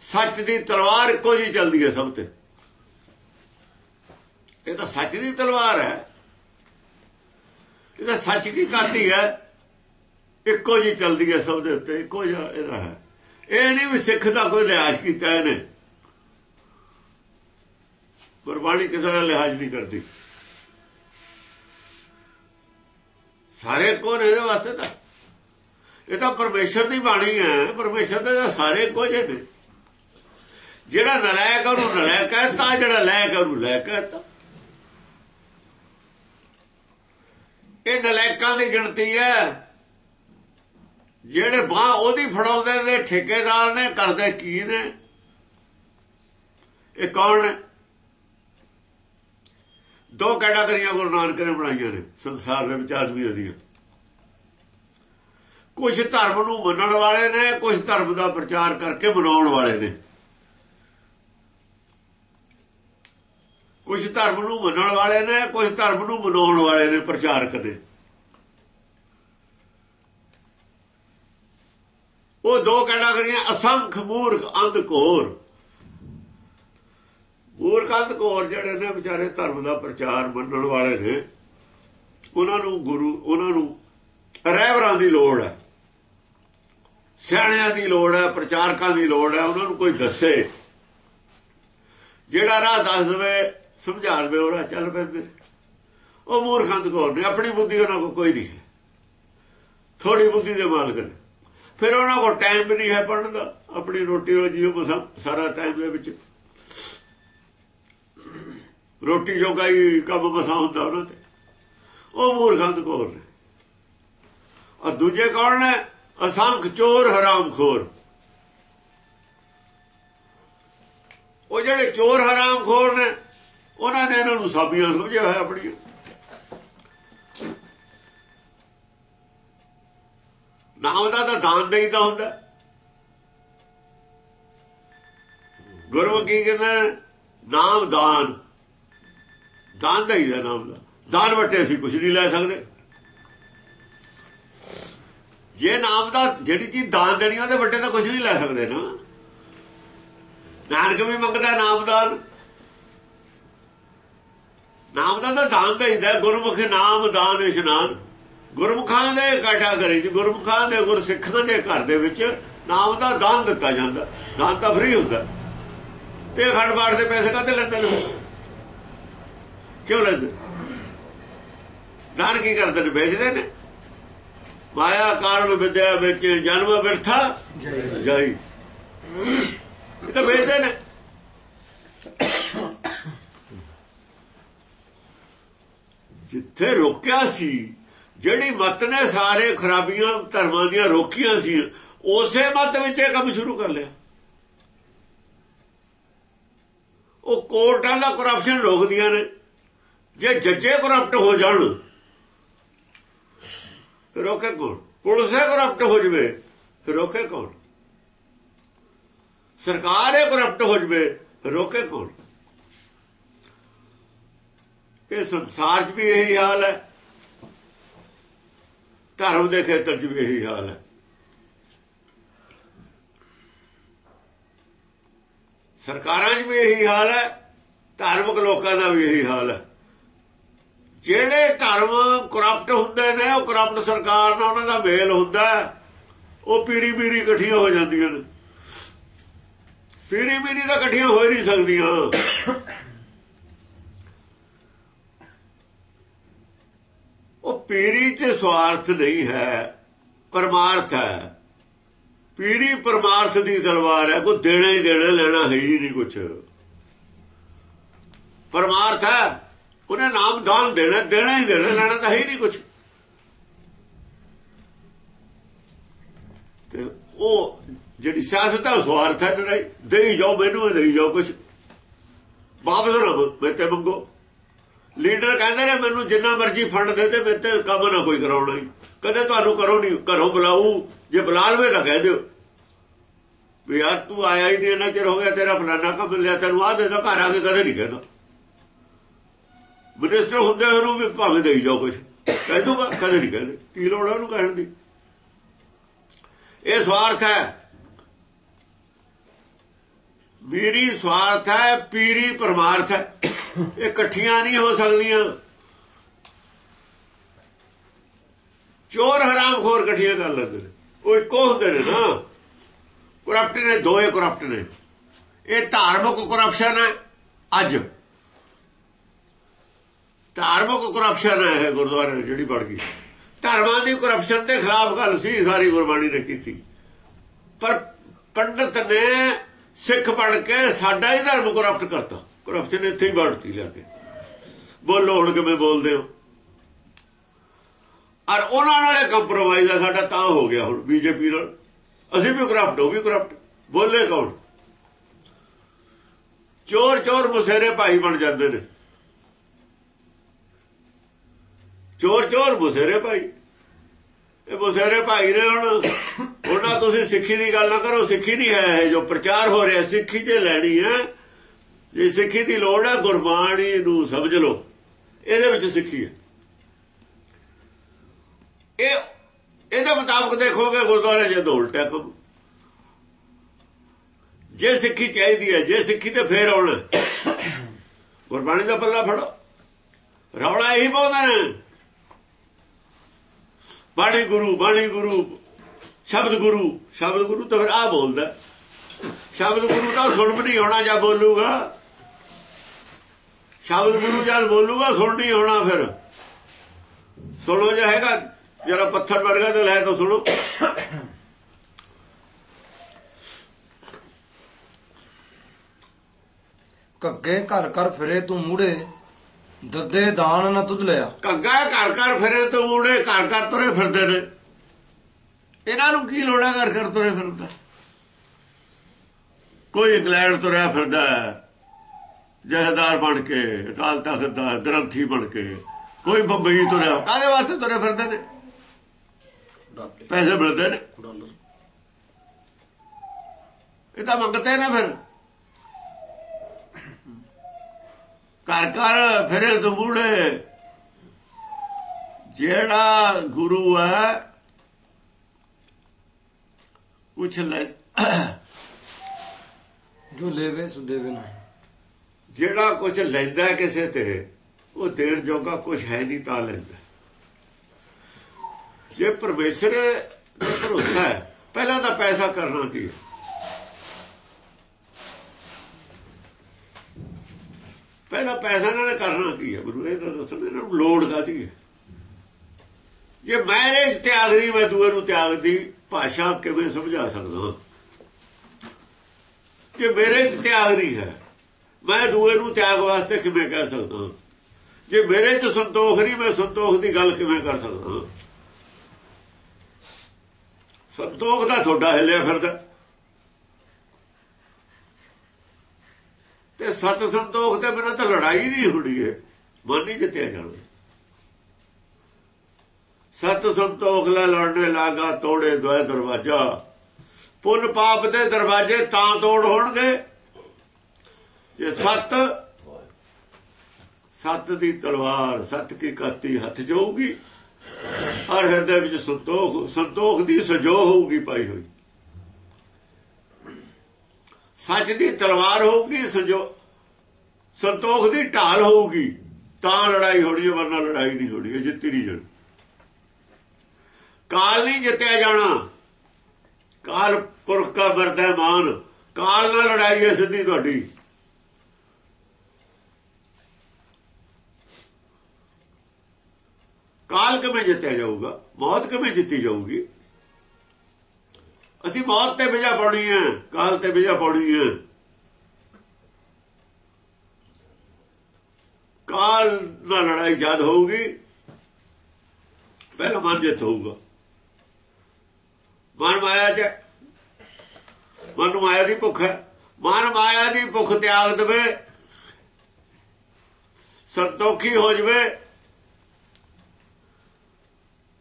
ਸੱਚ ਦੀ ਤਲਵਾਰ ਇੱਕੋ ਜਿਹੀ ਚੱਲਦੀ ਹੈ ਸਭ ਤੇ। ਇਹ ਤਾਂ ਸੱਚ ਦੀ ਤਲਵਾਰ ਹੈ। ਇਹ ਤਾਂ ਸੱਚ ਕੀ ਕਰਦੀ ਹੈ? ਇੱਕੋ ਜਿਹੀ ਚੱਲਦੀ ਹੈ ਸਭ ਦੇ ਉੱਤੇ, ਇੱਕੋ ਜਿਹਾ ਇਹਦਾ ਹੈ। ਇਹ ਨਹੀਂ ਵੀ ਸਿੱਖ ਦਾ ਕੋਈ ਲਿਹਾਜ਼ ਕੀਤਾ ਇਹਨੇ। ਗੁਰਬਾਣੀ ਕਿਸੇ ਦਾ ਲਿਹਾਜ਼ ਨਹੀਂ ਕਰਦੀ। ਸਾਰੇ ਕੋਣ ਇਹਦੇ ਵਾਸਤੇ ਤਾਂ। ਇਹ ਤਾਂ ਪਰਮੇਸ਼ਰ ਦੀ ਬਾਣੀ ਹੈ। ਪਰਮੇਸ਼ਰ ਦੇ ਤਾਂ ਸਾਰੇ ਇੱਕੋ ਜਿਹੇ ਨੇ। ਜਿਹੜਾ ਨਲਾਇਕ ਉਹਨੂੰ ਨਲਾਇਕ ਕਹਤਾ। ਜਿਹੜਾ ਲਾਇਕ ਉਹਨੂੰ ਲਾਇਕ ਕਹਤਾ। ਇਹ ਨਲਾਇਕਾਂ ਦੀ ਗਿਣਤੀ ਹੈ। ਜਿਹੜੇ ਬਾਹ ਉਹਦੀ ਫੜਾਉਂਦੇ ਨੇ, ਠੇਕੇਦਾਰ ਨੇ, ਕਰਦੇ ਕੀ ਨੇ? ਇਹ ਕੌਣ ਹੈ ਦੋ ਕੈਟਾਗਰੀਆਂ ਗੁਰੂ ਨਾਨਕ ਨੇ ਬਣਾਈਆਂ ਨੇ, ਸੰਸਾਰ ਦੇ ਵਿੱਚ ਆਦਮੀਆਂ ਦੀਆਂ। ਕੁਝ ਧਰਮ ਨੂੰ ਮੰਨਣ ਵਾਲੇ ਨੇ ਕੁਝ ਧਰਮ ਦਾ ਪ੍ਰਚਾਰ ਕਰਕੇ ਮਨਾਉਣ ਵਾਲੇ ਨੇ। ਕੁਝ ਧਰਮ ਨੂੰ ਮੰਨਣ ਵਾਲੇ ਨੇ ਕੁਝ ਧਰਮ ਨੂੰ ਮਨਾਉਣ ਵਾਲੇ ਨੇ ਪ੍ਰਚਾਰਕ ਨੇ। ਉਹ ਦੋ ਕੈਟਾਗਰੀਆਂ, ਅਸੰਖ, ਮੂਰਖ ਅੰਧਕੋਰ ਮੂਰਖੰਦ ਅੰਧਕੋਰ ਜਿਹੜੇ ਨੇ ਵਿਚਾਰੇ ਧਰਮ ਦਾ ਪ੍ਰਚਾਰ ਮੰਨਣ ਵਾਲੇ ਨੇ, ਉਹਨਾਂ ਨੂੰ ਗੁਰੂ, ਉਹਨਾਂ ਨੂੰ ਰਹਿਬਰਾਂ ਦੀ ਲੋੜ ਹੈ, ਸਿਆਣਿਆਂ ਦੀ ਲੋੜ ਹੈ, ਪ੍ਰਚਾਰਕਾਂ ਦੀ ਲੋੜ ਹੈ, ਉਹਨਾਂ ਨੂੰ ਕੋਈ ਦੱਸੇ। ਜਿਹੜਾ ਰਾਹ ਦੱਸ ਦੇਵੇ, ਸਮਝਾ ਦੇਵੇ ਉਹ ਰਾਹ ਚੱਲ ਪੈਂਦੇ ਉਹ ਮੂਰਖੰਦ ਕੋਲ ਨੇ, ਆਪਣੀ ਬੁੱਧੀ ਉਹਨਾਂ ਕੋਲ ਕੋਈ ਨਹੀਂ ਹੈ। ਥੋੜੀ ਬੁੱਧੀ ਦੇ ਮਾਲਕ ਨੇ। ਫਿਰ ਉਹਨਾਂ ਕੋਲ ਟਾਈਮ ਵੀ ਨਹੀਂ ਹੈ ਪੜਨ ਦਾ। ਆਪਣੀ ਰੋਟੀ ਰੋਜੀ ਉਹ ਸਾਰਾ ਟਾਈਮ ਦੇ ਵਿੱਚ ਰੋਟੀ ਜੋਗਾ ਹੀ ਕੰਮ ਬਸਾ ਹੁੰਦਾ ਉਹਨਾਂ ਤੇ। ਉਹ ਮੂਰਖੰਦ ਕੋਲ ਨੇ। ਔਰ ਦੂਜੇ ਕੌਣ ਨੇ? ਅਸੰਖ ਚੋਰ ਹਰਾਮਖੋਰ ਉਹ ਜਿਹੜੇ ਚੋਰ ਹਰਾਮਖੋਰ ਨੇ, ਉਹਨਾਂ ਨੇ ਇਹਨਾਂ ਨੂੰ ਸਾਬੀਆਂ ਸਮਝਿਆ ਹੋਇਆ ਆਪਣੀਆਂ। ਨਾਮ ਦਾ ਤਾਂ ਦਾਨ ਦੇਈਦਾ ਹੁੰਦਾ। ਗੁਰਮੁਖੀ ਕਹਿੰਦਾ ਨਾਮ ਦਾਨ। ਦਾਨ ਦਾ ਹੀ ਦਾ ਨਾਮ ਦਾ। ਦਾਨ ਵਟੇ ਅਸੀਂ ਕੁਝ ਨਹੀਂ ਲੈ ਸਕਦੇ। ਜੇ ਨਾਮ ਦਾ ਜਿਹੜੀ ਚੀਜ਼ ਦਾਨ ਦੇਣੀ ਉਹਦੇ ਵੱਡੇ ਤਾਂ ਕੁਝ ਨਹੀਂ ਲੈ ਸਕਦੇ ਨਾ। ਨਾਨਕ ਵੀ ਮੰਗਦਾ ਨਾਮ ਦਾਨ। ਦਾ ਤਾਂ ਦਾਨ ਦੇਈਦਾ ਗੁਰਮੁਖ ਨਾਮ ਦਾਨ ਇਸ਼ਨਾਨ। ਗੁਰਮੁਖਾਂ ਦੇ ਕੈਟਾਗਰੀ ਚ, ਗੁਰਮੁਖਾਂ ਦੇ ਗੁਰਸਿੱਖਾਂ ਦੇ ਘਰ ਦੇ ਵਿੱਚ ਨਾਮ ਦਾ ਦਾਨ ਦਿੱਤਾ ਜਾਂਦਾ। ਦਾਨ ਤਾਂ ਫ੍ਰੀ ਹੁੰਦਾ। ਤੇ ਅਖੰਡ ਪਾਠ ਦੇ ਪੈਸੇ ਕਾਹਦੇ ਲੈਂਦੇ ਨੇ? ਕਿਉਂ ਲੈਂਦੇ ਦਾਨ ਕੀ ਕਰਦੇ ਨੇ ਵੇਚਦੇ ਨੇ। ਮਾਇਆ ਕਾਰਨ ਵਿਦਿਆ ਵਿੱਚ ਜਨਮ ਬਿਰਥਾ। ਜਾਈ ਇਹ ਤਾਂ ਵੇਚਦੇ ਨੇ। ਜਿੱਥੇ ਰੋਕਿਆ ਸੀ ਜਿਹੜੀ ਮਤ ਨੇ ਸਾਰੇ ਖਰਾਬੀਆਂ ਧਰਮਾਂ ਦੀਆਂ ਰੋਕੀਆਂ ਸੀ ਉਸੇ ਮਤ ਵਿੱਚ ਇਹ ਕੰਮ ਸ਼ੁਰੂ ਕਰ ਲਿਆ। ਉਹ ਕੋਰਟਾਂ ਦਾ ਕਰਪਸ਼ਨ ਰੋਕਦੀਆਂ ਨੇ। ਜੇ ਜੱਜੇ ਕਰਪਟ ਹੋ ਜਾਣ, ਫਿਰ ਰੋਕੇ ਕੌਣ? ਪੁਲਿਸੇ ਕਰਪਟ ਹੋ ਜਵੇ, ਫਿਰ ਰੋਕੇ ਕੌਣ? ਸਰਕਾਰ ਇਹ ਕਰਪਟ ਹੋ ਜਵੇ, ਫਿਰ ਰੋਕੇ ਕੌਣ? ਇਹ ਸੰਸਾਰ 'ਚ ਵੀ ਇਹੀ ਹਾਲ ਹੈ। ਧਰਮ ਦੇ ਖੇਤਰ 'ਚ ਵੀ ਇਹੀ ਹਾਲ ਹੈ। ਸਰਕਾਰਾਂ 'ਚ ਵੀ ਇਹੀ ਹਾਲ ਹੈ, ਧਾਰਮਿਕ ਲੋਕਾਂ ਦਾ ਵੀ ਇਹੀ ਹਾਲ ਹੈ। ਜਿਹੜੇ ਧਰਮ ਕਰਪਟ ਹੁੰਦੇ ਨੇ, ਉਹ ਕਰਪਟ ਸਰਕਾਰ ਨਾਲ ਉਹਨਾਂ ਦਾ ਮੇਲ ਹੁੰਦਾ ਉਹ ਪੀਰੀ ਪੀਰੀ ਇਕੱਠੀਆਂ ਹੋ ਜਾਂਦੀਆਂ ਨੇ। ਪੀਰੀ ਪੀਰੀ ਤਾਂ ਇਕੱਠੀਆਂ ਹੋ ਹੀ ਨਹੀਂ ਸਕਦੀਆਂ। ਉਹ ਪੀਰੀ 'ਚ ਸਵਾਰਥ ਨਹੀਂ ਹੈ, ਪਰਮਾਰਥ ਹੈ। ਪੀਰੀ ਪਰਮਾਰਥ ਦੀ ਦਰਬਾਰ ਹੈ, ਕੋਈ ਦੇਣਾ ਹੀ ਦੇਣਾ, ਲੈਣਾ ਹੈ ਹੀ ਨਹੀਂ ਕੁਛ। ਪਰਮਾਰਥ ਹੈ। ਉਹਨੇ ਨਾਮ ਦਾਨ ਦੇਣਾ ਦੇਣਾ ਹੀ ਦੇਣਾ, ਲੈਣਾ ਤਾਂ ਹੈ ਹੀ ਨਹੀਂ ਕੁਛ। ਤੇ ਉਹ ਜਿਹੜੀ ਸਿਆਸਤ ਹੈ ਸਵਾਰਥ ਹੈ ਨਹੀਂ। ਦੇਈ ਜਾਓ ਮੈਨੂੰ ਦੇਈ ਜਾਓ ਕੁਛ। ਵਾਪਸ ਨਾ ਮੈਂ ਤੇ ਮੰਗੋ। ਲੀਡਰ ਕਹਿੰਦੇ ਨੇ, ਮੈਨੂੰ ਜਿੰਨਾ ਮਰਜ਼ੀ ਫੰਡ ਦੇ ਦੇ ਮੈਂ ਤੇ ਕੰਮ ਨਾ ਕੋਈ ਕਰਾਉਣਾ ਹੀ। ਕਦੇ ਤੁਹਾਨੂੰ ਕਰੋ ਨਹੀਂ, ਘਰੋਂ ਬੁਲਾਉ ਜੇ ਬੁਲਾ ਲਵੇ ਤਾਂ ਕਹਿ ਦਿਓ। ਵੀ ਯਾਰ ਤੂੰ ਆਇਆ ਹੀ ਨਹੀਂ, ਇੰਨਾ ਚਿਰ ਹੋ ਗਿਆ ਤੇਰਾ ਫਲਾਣਾ ਕੰਮ ਲਿਆ ਤੈਨੂੰ ਆ ਦੇ ਦੋ, ਘਰ ਆ ਕੇ ਕਦੇ ਨਹੀਂ ਕਹਿੰਦਾ। ਮਿਨਿਸਟਰ ਹੁੰਦੇ ਉਹਨੂੰ ਵੀ ਭਾਵੇਂ ਦੇਈ ਜਾਓ ਕੁਝ ਕਹਿ ਦੂਗਾ, ਕਦੇ ਨਹੀਂ ਕਹਿੰਦੇ। ਕੀ ਲੋੜ ਹੈ ਉਹਨੂੰ ਕਹਿਣ ਦੀ? ਇਹ ਸਵਾਰਥ ਹੈ। ਵੀਰੀ ਸਵਾਰਥ ਹੈ, ਪੀਰੀ ਪਰਮਾਰਥ ਹੈ। ਇਹ ਇਕੱਠੀਆਂ ਨਹੀਂ ਹੋ ਸਕਦੀਆਂ। ਚੋਰ ਹਰਾਮ ਖੋਰ ਇਕੱਠੀਆਂ ਕਰ ਲੈਂਦੇ ਨੇ। ਉਹ ਇੱਕੋ ਹੁੰਦੇ ਨੇ ਨਾ। ਕਰਪਟ ਨੇ, ਦੋਏ ਕਰਪਟ ਨੇ। ਇਹ ਧਾਰਮਿਕ ਕਰਪਸ਼ਨ ਹੈ, ਅੱਜ। ਧਾਰਮਿਕ ਕਰਪਸ਼ਨ ਹੈ ਗੁਰਦੁਆਰੇ ਜਿਹੜੀ ਬੜ ਗਈ। ਧਰਮਾਂ ਦੀ ਕਰਪਸ਼ਨ ਦੇ ਖਿਲਾਫ ਗੱਲ ਸੀ, ਸਾਰੀ ਗੁਰਬਾਣੀ ਨੇ ਕੀਤੀ। ਪਰ ਪੰਡਤ ਨੇ ਸਿੱਖ ਬਣ ਕੇ ਸਾਡਾ ਹੀ ਧਰਮ ਕਰਪਟ ਕਰਤਾ। ਕਰਪਸ਼ਨ ਇੱਥੇ ਹੀ ਵੜਤੀ ਲਿਆ ਕੇ। ਬੋਲੋ ਹੁਣ ਕਿਵੇਂ ਬੋਲਦੇ ਹੋ? ਔਰ ਉਹਨਾਂ ਨਾਲ ਕੰਪਰੋਮਾਈਜ਼ ਆ, ਸਾਡਾ ਤਾਂ ਹੋ ਗਿਆ ਹੁਣ ਬੀਜੇਪੀ ਨਾਲ। ਅਸੀਂ ਵੀ ਕਰਪਟ ਹੋ ਵੀ ਕਰਪਟ ਬੋਲੇ ਕੌਣ? ਚੋਰ ਚੋਰ ਮੁਸੇਰੇ ਭਾਈ ਬਣ ਜਾਂਦੇ ਨੇ। ਚੋਰ ਚੋਰ ਮੁਸੇਰੇ ਭਾਈ। ਇਹ ਮੁਸੇਰੇ ਭਾਈ ਨੇ ਹੁਣ ਉਹਨਾਂ ਤੁਸੀਂ ਸਿੱਖੀ ਦੀ ਗੱਲ ਨਾ ਕਰੋ, ਸਿੱਖੀ ਨਹੀਂ ਹੈ ਇਹ ਜੋ ਪ੍ਰਚਾਰ ਹੋ ਰਿਹਾ, ਸਿੱਖੀ ਜੇ ਲੈਣੀ ਹੈ। ਜੇ ਸਿੱਖੀ ਦੀ ਲੋੜ ਹੈ, ਗੁਰਬਾਣੀ ਨੂੰ ਸਮਝ ਲਓ। ਇਹਦੇ ਵਿੱਚ ਸਿੱਖੀ ਹੈ। ਇਹ, ਇਹਦੇ ਮੁਤਾਬਕ ਦੇਖੋਗੇ ਗੁਰਦੁਆਰੇ ਜੇ ਉਲਟਾ ਕੰਮ ਜੇ ਸਿੱਖੀ ਚਾਹੀਦੀ ਹੈ, ਜੇ ਸਿੱਖੀ ਤੇ ਫੇਰ ਆਉਣਾ ਗੁਰਬਾਣੀ ਦਾ ਪੱਲਾ ਫੜੋ। ਰੌਲਾ ਇਹੀ ਪਾਉਂਦੇ ਨੇ। ਬਾਣੀ ਗੁਰੂ ਬਾਣੀ ਗੁਰੂ, ਸ਼ਬਦ ਗੁਰੂ ਸ਼ਬਦ ਗੁਰੂ ਤਾਂ ਫਿਰ ਆ ਬੋਲਦਾ। ਸ਼ਬਦ ਗੁਰੂ ਤਾਂ ਸੁਣ ਵੀ ਨਹੀਂ ਹੋਣਾ ਜਾਂ ਬੋਲੂਗਾ। ਸ਼ਬਦ ਗੁਰੂ ਜਦ ਬੋਲੂਗਾ, ਸੁਣ ਨਹੀਂ ਹੋਣਾ ਫਿਰ। ਸੁਣੋ ਜੇ ਹੈਗਾ, ਜਰਾ ਪੱਥਰ ਵਰਗਾ ਦਿਲ ਹੈ ਤਾਂ ਸੁਣੋ। ਕੱਗੇ ਘਰ ਘਰ ਫਿਰੇ ਤੂੰ ਮੂੜੇ। ਦੱਦੇ ਦਾਨ ਨਾ ਤੁਧ ਲਿਆ। ਕੱਗਾ ਘਰ ਘਰ ਫਿਰੇ ਤੇ ਊੜੇ ਘਰ ਘਰ ਤੁਰੇ ਫਿਰਦੇ ਨੇ। ਇਹਨਾਂ ਨੂੰ ਕੀ ਲੋੜਾ ਘਰ ਘਰ ਤੁਰੇ ਫਿਰਦਾ ਕੋਈ ਇੰਗਲੈਂਡ ਤੁਰਿਆ ਫਿਰਦਾ ਜਹਦਾਰ ਬਣ ਕੇ, ਅਕਾਲ ਤਖਤ ਦਾ ਗ੍ਰੰਥੀ ਬਣ ਕੇ, ਕੋਈ ਬੰਬਈ ਤੁਰਿਆ ਕਾਦੇ ਵਾਸਤੇ ਤੁਰੇ ਫਿਰਦੇ ਨੇ? ਪੈਸੇ ਮਿਲਦੇ ਨੇ। ਇਹ ਤਾਂ ਮੰਗਤੇ ਨੇ ਫਿਰ। ਘਰ ਘਰ ਫਿਰੇ ਮੂੜੇ ਜਿਹੜਾ ਗੁਰੂ ਹੈ ਕੁਛ ਲੈ। ਜੋ ਲੇਵੇ ਸੋ ਦੇਵੇ ਨਾ। ਜਿਹੜਾ ਕੁਛ ਲੈਂਦਾ ਕਿਸੇ ਤੇ ਉਹ ਦੇਣ ਜੋਗਾ ਕੁਛ ਹੈ ਨਹੀਂ ਤਾਂ ਲੈਂਦਾ। ਜੇ ਪਰਮੇਸ਼ਰ ਦਾ ਭਰੋਸਾ ਹੈ ਪਹਿਲਾਂ ਤਾਂ ਪੈਸਾ ਕਰਨਾ ਕੀ ਹੈ? ਪਹਿਲਾਂ ਪੈਸਾ ਇਹਨਾਂ ਨੇ ਕਰਨਾ ਕੀ ਹੈ? ਮੈਨੂੰ ਇਹ ਤਾਂ ਦੱਸਣ ਇਹਨਾਂ ਨੂੰ ਲੋੜ ਕਾਦੀ ਹੈ? ਜੇ ਮੇਰੇ ਤਿਆਗ ਨਹੀਂ, ਮੈਂ ਦੂਏ ਨੂੰ ਤਿਆਗ ਦੀ ਭਾਸ਼ਾ ਕਿਵੇਂ ਸਮਝਾ ਸਕਦਾ ਹਾਂ? ਕਿ ਮੇਰੇ ਚ ਤਿਆਗ ਨਹੀਂ ਹੈ, ਮੈਂ ਦੂਏ ਨੂੰ ਤਿਆਗ ਵਾਸਤੇ ਕਿਵੇਂ ਕਹਿ ਸਕਦਾ ਜੇ ਮੇਰੇ ਚ ਸੰਤੋਖ ਨਹੀਂ, ਮੈਂ ਸੰਤੋਖ ਦੀ ਗੱਲ ਕਿਵੇਂ ਕਰ ਸਕਦਾ ਸੰਤੋਖ ਦਾ ਤੁਹਾਡਾ ਹਿੱਲਿਆ ਫਿਰਦਾ। ਤੇ ਸਤ ਸੰਤੋਖ ਦੇ ਬਿਨਾਂ ਤਾਂ ਲੜਾਈ ਨਹੀਂ ਹੋਣੀ ਏ। ਮਨ ਨਹੀਂ ਜਿੱਤਿਆ ਜਾਣਾ? ਸਤ ਸੰਤੋਖ ਲੈ ਲੜਨੇ ਲਾਗਾ, ਤੋੜੇ ਦੋਏ ਦਰਵਾਜਾ। ਪੁੰਨ ਪਾਪ ਦੇ ਦਰਵਾਜੇ ਤਾਂ ਤੋੜ ਹੋਣਗੇ। ਜੇ ਸਤ ਸਤ ਦੀ ਤਲਵਾਰ, ਸਤ ਕੀ ਕਾਤੀ ਹੱਥ ਜਾਊਗੀ? ਹਰ ਹਿਰਦੇ ਵਿੱਚ ਸੰਤੋਖ ਸੰਤੋਖ ਦੀ ਸਜੋ ਹੋਊਗੀ ਪਾਈ ਹੋਈ। ਸੱਚ ਦੀ ਤਲਵਾਰ ਹੋਊਗੀ, ਸੰਜੋ ਸੰਤੋਖ ਦੀ ਢਾਲ ਹੋਊਗੀ, ਤਾਂ ਲੜਾਈ ਹੋਣੀ ਹੈ, ਵਰਨਾ ਲੜਾਈ ਨਹੀਂ ਹੋਣੀ ਹੈ, ਜਿੱਤੀ ਨਹੀਂ ਜਾਣੀ। ਕਾਲ ਨਹੀਂ ਜਿੱਤਿਆ ਜਾਣਾ। ਕਾਲ ਪੁਰਖ ਦਾ ਵਰਦਾ ਮਾਨ। ਕਾਲ ਨਾਲ ਲੜਾਈ ਹੈ ਸਿੱਧੀ ਤੁਹਾਡੀ। ਕਾਲ ਕਿਵੇਂ ਜਿੱਤਿਆ ਜਾਊਗਾ? ਮੌਤ ਕਿਵੇਂ ਜਿੱਤੀ ਜਾਊਗੀ? ਅਸੀਂ ਮੌਤ ਤੇ ਵਿਜਾ ਪਾਉਣੀ ਹੈ, ਕਾਲ ਤੇ ਵਿਜਾ ਪਾਉਣੀ ਹੈ। ਕਾਲ ਨਾਲ ਲੜਾਈ ਜਦ ਹੋਊਗੀ, ਪਹਿਲਾਂ ਮਨ ਜਿੱਤ ਹੋਊਗਾ। ਮਨ ਮਾਇਆ ਚ, ਮਨ ਮਾਇਆ ਦੀ ਭੁੱਖ ਹੈ। ਮਨ ਮਾਇਆ ਦੀ ਭੁੱਖ ਤਿਆਗ ਦੇਵੇ, ਸੰਤੋਖੀ ਹੋ ਜਵੇ।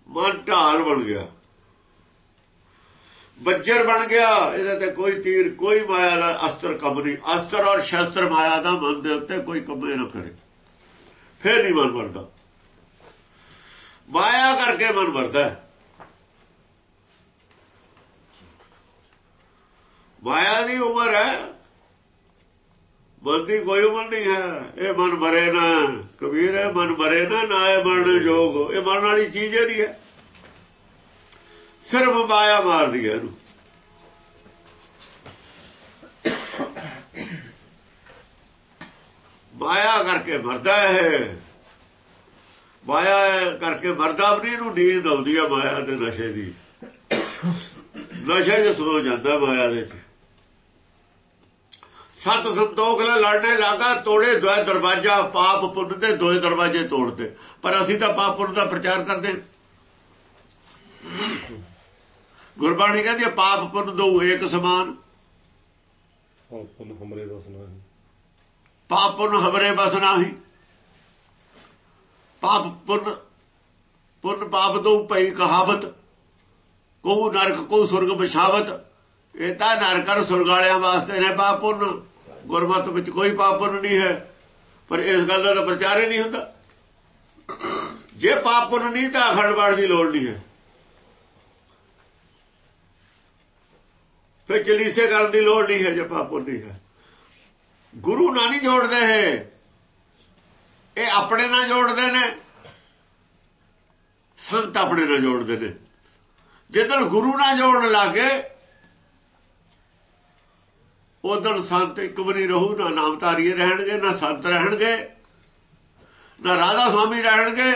ਮਨ ਢਾਲ ਬਣ ਗਿਆ। ਬੱਜਰ ਬਣ ਗਿਆ, ਇਹਦੇ ਤੇ ਕੋਈ ਤੀਰ, ਕੋਈ ਮਾਇਆ ਦਾ ਅਸਤਰ ਕੰਮ ਨਹੀਂ। ਅਸਤਰ ਔਰ ਸ਼ਸਤਰ ਮਾਇਆ ਦਾ ਮਨ ਦੇ ਉੱਤੇ ਕੋਈ ਕੰਮ ਨਾ ਕਰੇ। ਫੇਰ ਨਹੀਂ ਮਨ ਵਰਦਾ। ਮਾਇਆ ਕਰਕੇ ਮਨ ਵਰਦਾ ਮਾਇਆ ਦੀ ਉਮਰ ਹੈ। ਮਨ ਦੀ ਕੋਈ ਉਮਰ ਨਹੀਂ ਹੈ। ਇਹ ਮਨ ਮਰੇ ਨਾ। ਕਬੀਰ ਹੈ, ਮਨ ਮਰੇ ਨਾ ਨਾ ਇਹ ਮਰਨ ਜੋਗ ਇਹ ਮਰਨ ਵਾਲੀ ਚੀਜ਼ ਹੀ ਨਹੀਂ ਹੈ। ਸਿਰਫ ਮਾਇਆ ਮਾਰਦੀ ਹੈ ਇਹਨੂੰ। ਮਾਇਆ ਕਰਕੇ ਮਰਦਾ ਹੈ ਮਾਇਆ ਕਰਕੇ ਮਰਦਾ ਵੀ ਨਹੀਂ, ਇਹਨੂੰ ਨੀਂਦ ਆਉਂਦੀ ਹੈ ਮਾਇਆ ਦੇ ਨਸ਼ੇ ਦੀ। ਨਸ਼ੇ ਜਿ ਸੋ ਜਾਂਦਾ ਮਾਇਆ ਦੇ ਚ। ਸਤ ਸੰਤੋਖ ਨਾਲ ਲੜਨੇ ਲਾਗਾ, ਤੋੜੇ ਦੋਏ ਦਰਵਾਜ਼ਾ, ਪਾਪ ਪੁੰਨ ਦੇ ਦੋਏ ਦਰਵਾਜ਼ੇ ਤੋੜਦੇ। ਪਰ ਅਸੀਂ ਤਾਂ ਪਾਪ ਪੁੰਨ ਦਾ ਪ੍ਰਚਾਰ ਕਰਦੇ। ਗੁਰਬਾਣੀ ਕਹਿੰਦੀ ਹੈ, ਪਾਪ ਪੁੰਨ ਦੋ ਏਕ ਸਮਾਨ। ਆਪਨ ਹਮਰੇ ਰਸਨਾ ਹੈ ਪਾਪ ਪੁੰਨ ਹਮਰੇ ਬਸ ਨਾਹੀ। ਪਾਪ ਪੁੰਨ ਪੁੰਨ ਪਾਪ ਦੋ ਪਈ ਕਹਾਵਤ ਕੋ ਨਰਕ ਕੋ ਸੁਰਗ ਬਿਛਾਵਤ ਇਹ ਤਾਂ ਨਰਕ ਔਰ ਸੁਰਗ ਵਾਲਿਆਂ ਵਾਸਤੇ ਨੇ ਪਾਪ ਪੁੰਨ। ਗੁਰਮਤ ਵਿੱਚ ਕੋਈ ਪਾਪ ਪੁੰਨ ਨਹੀਂ ਹੈ। ਪਰ ਇਸ ਗੱਲ ਦਾ ਪ੍ਰਚਾਰ ਹੀ ਨਹੀਂ ਹੁੰਦਾ। ਜੇ ਪਾਪ ਪੁੰਨ ਨਹੀਂ ਤਾਂ ਅਖੰਡ ਦੀ ਲੋੜ ਨਹੀਂ ਹੈ। ਫਿਰ ਚਲੀਸੇ ਕਰਨ ਦੀ ਲੋੜ ਨਹੀਂ ਹੈ, ਜੇ ਪਾਪ ਨਹੀਂ ਹੈ। ਗੁਰੂ ਨਾਲ ਨਹੀਂ ਜੋੜਦੇ ਹੈ ਇਹ ਆਪਣੇ ਨਾਲ ਜੋੜਦੇ ਨੇ, ਸੰਤ ਆਪਣੇ ਨਾਲ ਜੋੜਦੇ ਨੇ। ਜਦੋਂ ਗੁਰੂ ਨਾਲ ਜੋੜਨ ਲੱਗੇ, ਉਦੋਂ ਸੰਤ ਇੱਕ ਵਾਰੀ ਰਹੂ, ਨਾ ਨਾਮਧਾਰੀਏ ਰਹਿਣਗੇ, ਨਾ ਸੰਤ ਰਹਿਣਗੇ, ਨਾ ਰਾਧਾ ਸੁਆਮੀ ਰਹਿਣਗੇ,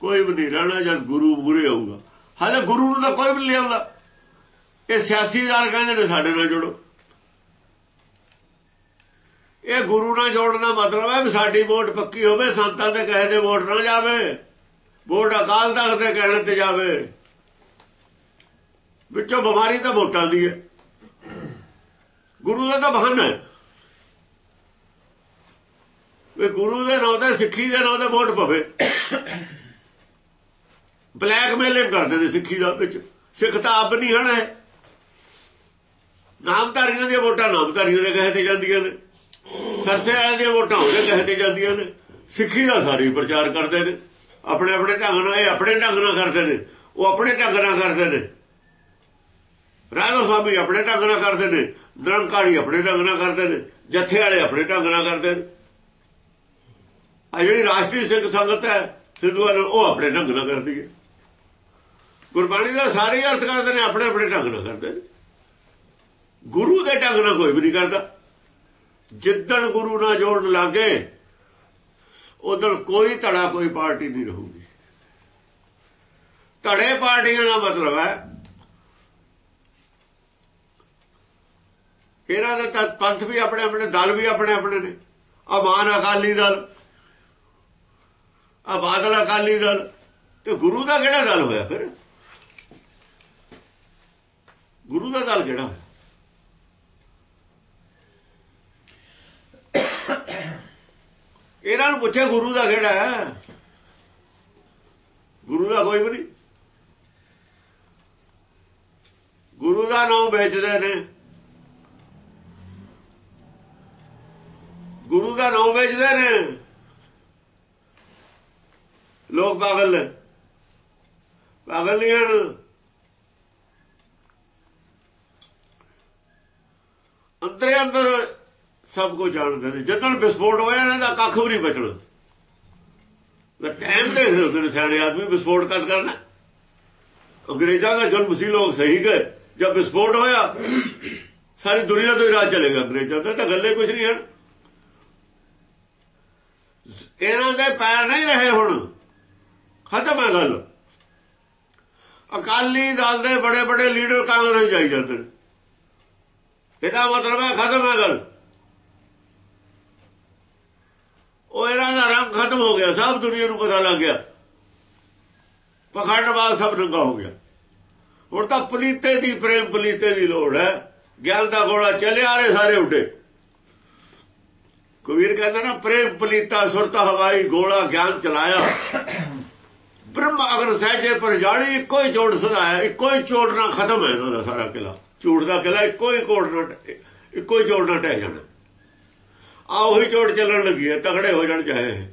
ਕੋਈ ਵੀ ਨਹੀਂ ਰਹਿਣਾ, ਜਦ ਗੁਰੂ ਮੂਰੇ ਆਊਗਾ। ਹਾਲੇ ਗੁਰੂ ਨੂੰ ਤਾਂ ਕੋਈ ਵੀ ਨਹੀਂ ਲਿਆਉਂਦਾ। ਇਹ ਸਿਆਸੀਦਾਰ ਕਹਿੰਦੇ ਨੇ ਸਾਡੇ ਨਾਲ ਜੁੜੋ। ਇਹ ਗੁਰੂ ਨਾਲ ਜੋੜਨ ਦਾ ਮਤਲਬ ਹੈ ਵੀ ਸਾਡੀ ਵੋਟ ਪੱਕੀ ਹੋਵੇ, ਸੰਤਾਂ ਦੇ ਕਹੇ ਤੇ ਵੋਟ ਨਾ ਜਾਵੇ, ਵੋਟ ਅਕਾਲ ਤਖਤ ਦੇ ਕਹਿਣ ਤੇ ਜਾਵੇ। ਵਿੱਚੋਂ ਬਿਮਾਰੀ ਤਾਂ ਵੋਟਾਂ ਦੀ ਹੈ। ਗੁਰੂ ਦਾ ਤਾਂ ਬਹਾਨਾ ਹੈ। ਵੀ ਗੁਰੂ ਦੇ ਨਾਂ ਤੇ ਸਿੱਖੀ ਦੇ ਨਾਂ ਤੇ ਵੋਟ ਪਵੇ। ਬਲੈਕਮੇਲਿੰਗ ਕਰਦੇ ਨੇ ਸਿੱਖੀ ਦਾ ਵਿੱਚ। ਸਿੱਖ ਤਾਂ ਆਪ ਨਹੀਂ ਹਣਾ ਹੈ ਨਾਮਧਾਰੀਆਂ ਦੀਆਂ ਵੋਟਾਂ, ਨਾਮਧਾਰੀਆਂ ਦੇ ਕਹੇ ਤੇ ਜਾਂਦੀਆਂ ਨੇ। ਸਰਸੇ ਵਾਲਿਆਂ ਦੀਆਂ ਵੋਟਾਂ ਉਹਦੇ ਕਹੇ ਤੇ ਜਾਂਦੀਆਂ ਨੇ। ਸਿੱਖੀ ਦਾ ਸਾਰੇ ਪ੍ਰਚਾਰ ਕਰਦੇ ਨੇ। ਆਪਣੇ ਆਪਣੇ ਢੰਗ ਨਾਲ, ਇਹ ਆਪਣੇ ਢੰਗ ਨਾਲ ਕਰਦੇ ਨੇ। ਉਹ ਆਪਣੇ ਢੰਗ ਨਾਲ ਕਰਦੇ ਨੇ। ਰਾਜਾ ਸਵਾਮੀ ਆਪਣੇ ਢੰਗ ਨਾਲ ਕਰਦੇ ਨੇ। ਨਿਰੰਕਾਰੀ ਆਪਣੇ ਢੰਗ ਨਾਲ ਕਰਦੇ ਨੇ। ਜੱਥੇ ਵਾਲੇ ਆਪਣੇ ਢੰਗ ਨਾਲ ਕਰਦੇ ਨੇ। ਆ ਜਿਹੜੀ ਰਾਸ਼ਟਰੀ ਸਿੱਖ ਸੰਗਤ ਹੈ ਸਿੱਧੂਆਂ ਉਹ ਆਪਣੇ ਢੰਗ ਨਾਲ ਕਰਦੀ ਹੈ। ਗੁਰਬਾਣੀ ਦਾ ਸਾਰੇ ਅਰਥ ਕਰਦੇ ਨੇ, ਆਪਣੇ ਆਪਣੇ ਢੰਗ ਨਾਲ ਕਰਦੇ ਨੇ। ਗੁਰੂ ਦੇ ਢੰਗ ਨਾਲ ਕੋਈ ਵੀ ਨਹੀਂ ਕਰਦਾ। ਜਿੱਦਣ ਗੁਰੂ ਨਾਲ ਜੋੜਨ ਲੱਗੇ, ਉਦੋਂ ਕੋਈ ਧੜਾ ਕੋਈ ਪਾਰਟੀ ਨਹੀਂ ਰਹੂਗੀ। ਧੜੇ ਪਾਰਟੀਆਂ ਦਾ ਮਤਲਬ ਹੈ, ਇਹਨਾਂ ਦੇ ਤਾਂ ਪੰਥ ਵੀ ਆਪਣੇ ਆਪਣੇ, ਦਲ ਵੀ ਆਪਣੇ ਆਪਣੇ ਨੇ। ਆ ਅਕਾਲੀ ਦਲ ਆ ਬਾਦਲ ਅਕਾਲੀ ਦਲ, ਤੇ ਗੁਰੂ ਦਾ ਕਿਹੜਾ ਦਲ ਹੋਇਆ ਫਿਰ? ਗੁਰੂ ਦਾ ਦਲ ਕਿਹੜਾ ਇਹਨਾਂ ਨੂੰ ਪੁੱਛੇ ਗੁਰੂ ਦਾ ਕਿਹੜਾ ਹੈ? ਗੁਰੂ ਦਾ ਕੋਈ ਵੀ ਨਹੀਂ। ਗੁਰੂ ਦਾ ਨਾਮ ਵੇਚਦੇ ਨੇ। ਗੁਰੂ ਦਾ ਨਾਮ ਵੇਚਦੇ ਨੇ। ਲੋਕ ਪਾਗਲ ਨੇ। ਪਾਗਲ ਨਹੀਂ ਹਨ। ਅੰਦਰੇ ਅੰਦਰ ਸਭ ਕੁਝ ਜਾਣਦੇ ਨੇ। ਜਦੋਂ ਵਿਸਫੋਟ ਹੋਇਆ, ਇਹਨਾਂ ਦਾ ਕੱਖ ਵੀ ਨਹੀਂ ਬਚਣਾ। ਮੈਂ ਟਾਈਮ ਦੇਖਦੇ ਹੁੰਦੇ ਨੇ ਸਿਆਣੇ ਆਦਮੀ ਵਿਸਫੋਟ ਕਦ ਕਰਨਾ? ਅੰਗਰੇਜ਼ਾਂ ਦਾ ਜ਼ੁਲਮ ਸੀ, ਲੋਕ ਸਹੀ ਗਏ। ਜਦ ਵਿਸਫੋਟ ਹੋਇਆ, ਸਾਰੀ ਦੁਨੀਆ ਤੋਂ ਹੀ ਰਾਜ ਚਲੇਗਾ ਅੰਗਰੇਜ਼ਾਂ ਦਾ ਤਾਂ ਗੱਲੇ ਕੁਝ ਨਹੀਂ ਹਨ। ਇਹਨਾਂ ਦੇ ਪੈਰ ਨਹੀਂ ਰਹੇ ਹੁਣ। ਖਤਮ ਹੈ ਗੱਲ। ਅਕਾਲੀ ਦਲ ਦੇ ਬੜੇ ਬੜੇ ਲੀਡਰ ਕਾਂਗਰਸ ਜਾਈ ਜਾਂਦੇ ਨੇ। ਇਹਦਾ ਮਤਲਬ ਹੈ ਖਤਮ ਹੈ ਗੱਲ। ਉਹ ਇਹਨਾਂ ਦਾ ਰੰਗ ਖਤਮ ਹੋ ਗਿਆ, ਸਭ ਦੁਨੀਆ ਨੂੰ ਪਤਾ ਲੱਗ ਗਿਆ। ਪਖੰਡਵਾਦ ਸਭ ਨੰਗਾ ਹੋ ਗਿਆ। ਹੁਣ ਤਾਂ ਪਲੀਤੇ ਦੀ ਪ੍ਰੇਮ, ਪਲੀਤੇ ਦੀ ਲੋੜ ਹੈ। ਗਿਆਨ ਦਾ ਗੋਲਾ ਚੱਲਿਆ ਰੇ ਸਾਰੇ ਉੱਡੇ। ਕਬੀਰ ਕਹਿੰਦਾ ਨਾ, ਪ੍ਰੇਮ, ਪਲੀਤਾ, ਸੁਰਤ, ਹਵਾਈ, ਗੋਲਾ, ਗਿਆਨ ਚਲਾਇਆ। ਬ੍ਰਹਮ ਅਗਰ ਸਹਿਜੇ ਪਰ ਜਾਣੀ, ਇੱਕੋ ਹੀ ਜੋੜ ਸਦਾਇਆ। ਇੱਕੋ ਹੀ ਚੋੜ ਨਾਲ ਖਤਮ ਹੈ ਇਹਨਾਂ ਦਾ ਸਾਰਾ ਕਿਲਾ। ਝੂਠ ਦਾ ਕਿਲਾ ਇੱਕੋ ਹੀ ਕੋੜ ਇੱਕੋ ਹੀ ਜੋੜ ਨਾਲ ਟਹਿ ਜਾਣਾ। ਆ ਉਹੀ ਚੋਟ ਚੱਲਣ ਲੱਗੀ ਹੈ ਤਗੜੇ ਹੋ ਜਾਣ ਚਾਹੇ।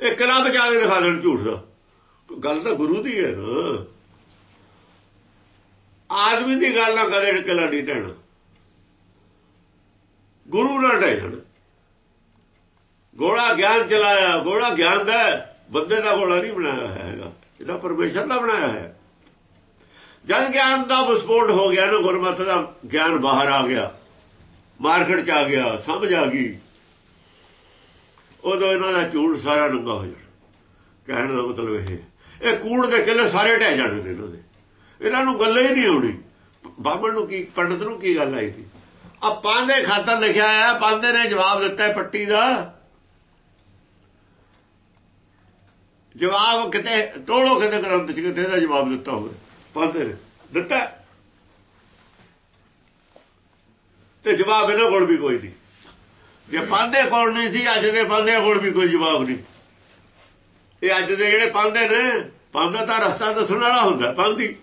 ਇਹ ਕਿਲਾ ਬਚਾ ਕੇ ਦਿਖਾ ਦੇਣ ਝੂਠ ਦਾ। ਗੱਲ ਤਾਂ ਗੁਰੂ ਦੀ ਹੈ ਨਾ। ਆਦਮੀ ਦੀ ਗੱਲ ਨਾ ਕਰੇ ਕਿਲਾ ਨਹੀਂ ਟਹਿਣਾ ਗੁਰੂ ਨਾਲ ਟਹਿ ਜਾਣਾ। ਗੋਲਾ ਗਿਆਨ ਚਲਾਇਆ, ਗੋਲਾ ਗਿਆਨ ਦਾ ਬੰਦੇ ਦਾ ਗੋਲਾ ਨਹੀਂ ਬਣਾਇਆ ਹੈਗਾ। ਇਹਦਾ ਪਰਮੇਸ਼ਰ ਦਾ ਬਣਾਇਆ ਹੈ। ਜਦ ਗਿਆਨ ਦਾ ਵਿਸਫੋਟ ਹੋ ਗਿਆ ਨਾ, ਗੁਰਮਤਿ ਦਾ ਗਿਆਨ ਬਾਹਰ ਆ ਗਿਆ। ਮਾਰਕੀਟ ਚ ਆ ਗਿਆ, ਸਮਝ ਆ ਗਈ। ਉਦੋਂ ਇਹਨਾਂ ਦਾ ਝੂਠ ਸਾਰਾ ਨੰਗਾ ਹੋ ਜਾਣਾ। ਕਹਿਣ ਦਾ ਮਤਲਬ ਇਹ ਇਹ ਕੂੜ ਦੇ ਕਿਲੇ ਸਾਰੇ ਢਹਿ ਜਾਣੇ ਨੇ ਇਹਨਾਂ ਦੇ। ਇਹਨਾਂ ਨੂੰ ਗੱਲ ਹੀ ਨਹੀਂ ਆਉਣੀ। ਬਾਬਰ ਨੂੰ ਕੀ, ਪੰਡਤ ਨੂੰ ਕੀ ਗੱਲ ਆਈ ਸੀ? ਆ ਪਾਂਦੇ ਖਾਤਰ ਲਿਖਿਆ ਆ ਪਾਂਦੇ ਨੇ ਜਵਾਬ ਦਿੱਤਾ ਪੱਟੀ ਦਾ। ਜਵਾਬ ਕਿਤੇ ਟੋਲੋ ਕਿਤੇ ਗ੍ਰੰਥ ਚ ਕਿਤੇ ਦਾ ਜਵਾਬ ਦਿੱਤਾ ਹੋਵੇ। ਪਾਂਦੇ ਨੇ ਦਿੱਤਾ। ਤੇ ਜਵਾਬ ਇਹਨਾਂ ਕੋਲ ਵੀ ਕੋਈ ਨਹੀਂ। ਜੇ ਪਾਂਦੇ ਕੋਲ ਨਹੀਂ ਸੀ, ਅੱਜ ਦੇ ਪਾਂਦੇ ਕੋਲ ਵੀ ਕੋਈ ਜਵਾਬ ਨਹੀਂ। ਇਹ ਅੱਜ ਦੇ ਜਿਹੜੇ ਪਾਂਦੇ ਨੇ ਪਾਂਦਾ ਤਾਂ ਰਸਤਾ ਦੱਸਣ ਵਾਲਾ ਹੁੰਦਾ ਪਾਂਦੀ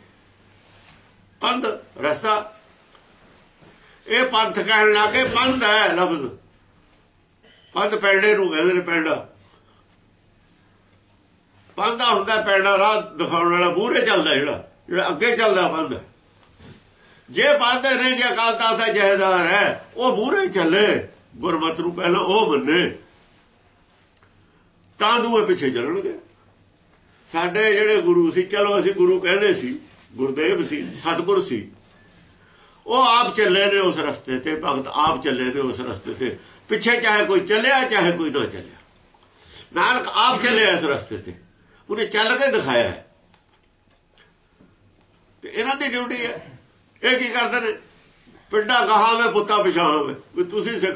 ਪੰਧ, ਰਸਤਾ। ਇਹ ਪੰਥ ਕਹਿਣ ਲੱਗੇ, ਪੰਧ ਹੈ ਲਫ਼ਜ਼। ਪੰਧ ਪੈਂਡੇ ਨੂੰ ਕਹਿੰਦੇ ਨੇ ਪੈਂਡਾ। ਪੰਧਾ ਹੁੰਦਾ ਪੈਂਡਾ ਰਾਹ ਦਿਖਾਉਣ ਵਾਲਾ, ਮੂਹਰੇ ਚੱਲਦਾ ਜਿਹੜਾ ਜਿਹੜਾ ਅੱਗੇ ਚੱਲਦਾ ਪੰਧ। ਜੇ ਪੰਧ ਨੇ, ਜੇ ਅਕਾਲ ਤਖਤ ਦਾ ਜਹੇਦਾਰ ਹੈ, ਉਹ ਮੂਹਰੇ ਚੱਲੇ। ਗੁਰਮਤ ਨੂੰ ਪਹਿਲਾਂ ਉਹ ਮੰਨੇ। ਤਾਂ ਦੂਏ ਪਿੱਛੇ ਚੱਲਣਗੇ। ਸਾਡੇ ਜਿਹੜੇ ਗੁਰੂ ਸੀ, ਚਲੋ ਅਸੀਂ ਗੁਰੂ ਕਹਿੰਦੇ ਸੀ, ਗੁਰਦੇਵ ਸੀ, ਸਤਗੁਰ ਸੀ। ਉਹ ਆਪ ਚੱਲੇ ਨੇ ਉਸ ਰਸਤੇ ਤੇ, ਭਗਤ ਆਪ ਚੱਲੇ ਨੇ ਉਸ ਰਸਤੇ ਤੇ। ਪਿੱਛੇ ਚਾਹੇ ਕੋਈ ਚੱਲਿਆ, ਚਾਹੇ ਕੋਈ ਨਾ ਚੱਲਿਆ। ਨਾਨਕ ਆਪ ਚੱਲਿਆ ਇਸ ਰਸਤੇ ਤੇ। ਉਹਨੇ ਚੱਲ ਕੇ ਦਿਖਾਇਆ ਤੇ ਇਹਨਾਂ ਦੀ ਡਿਊਟੀ ਹੈ। ਇਹ ਕੀ ਕਰਦੇ ਨੇ? ਪਿੰਡਾ ਗਾਹਾਂ ਵੇ ਪੁੱਤਾ ਪਿਛਾਹਾਂ ਵੇ। ਤੁਸੀਂ ਸਿੱਖ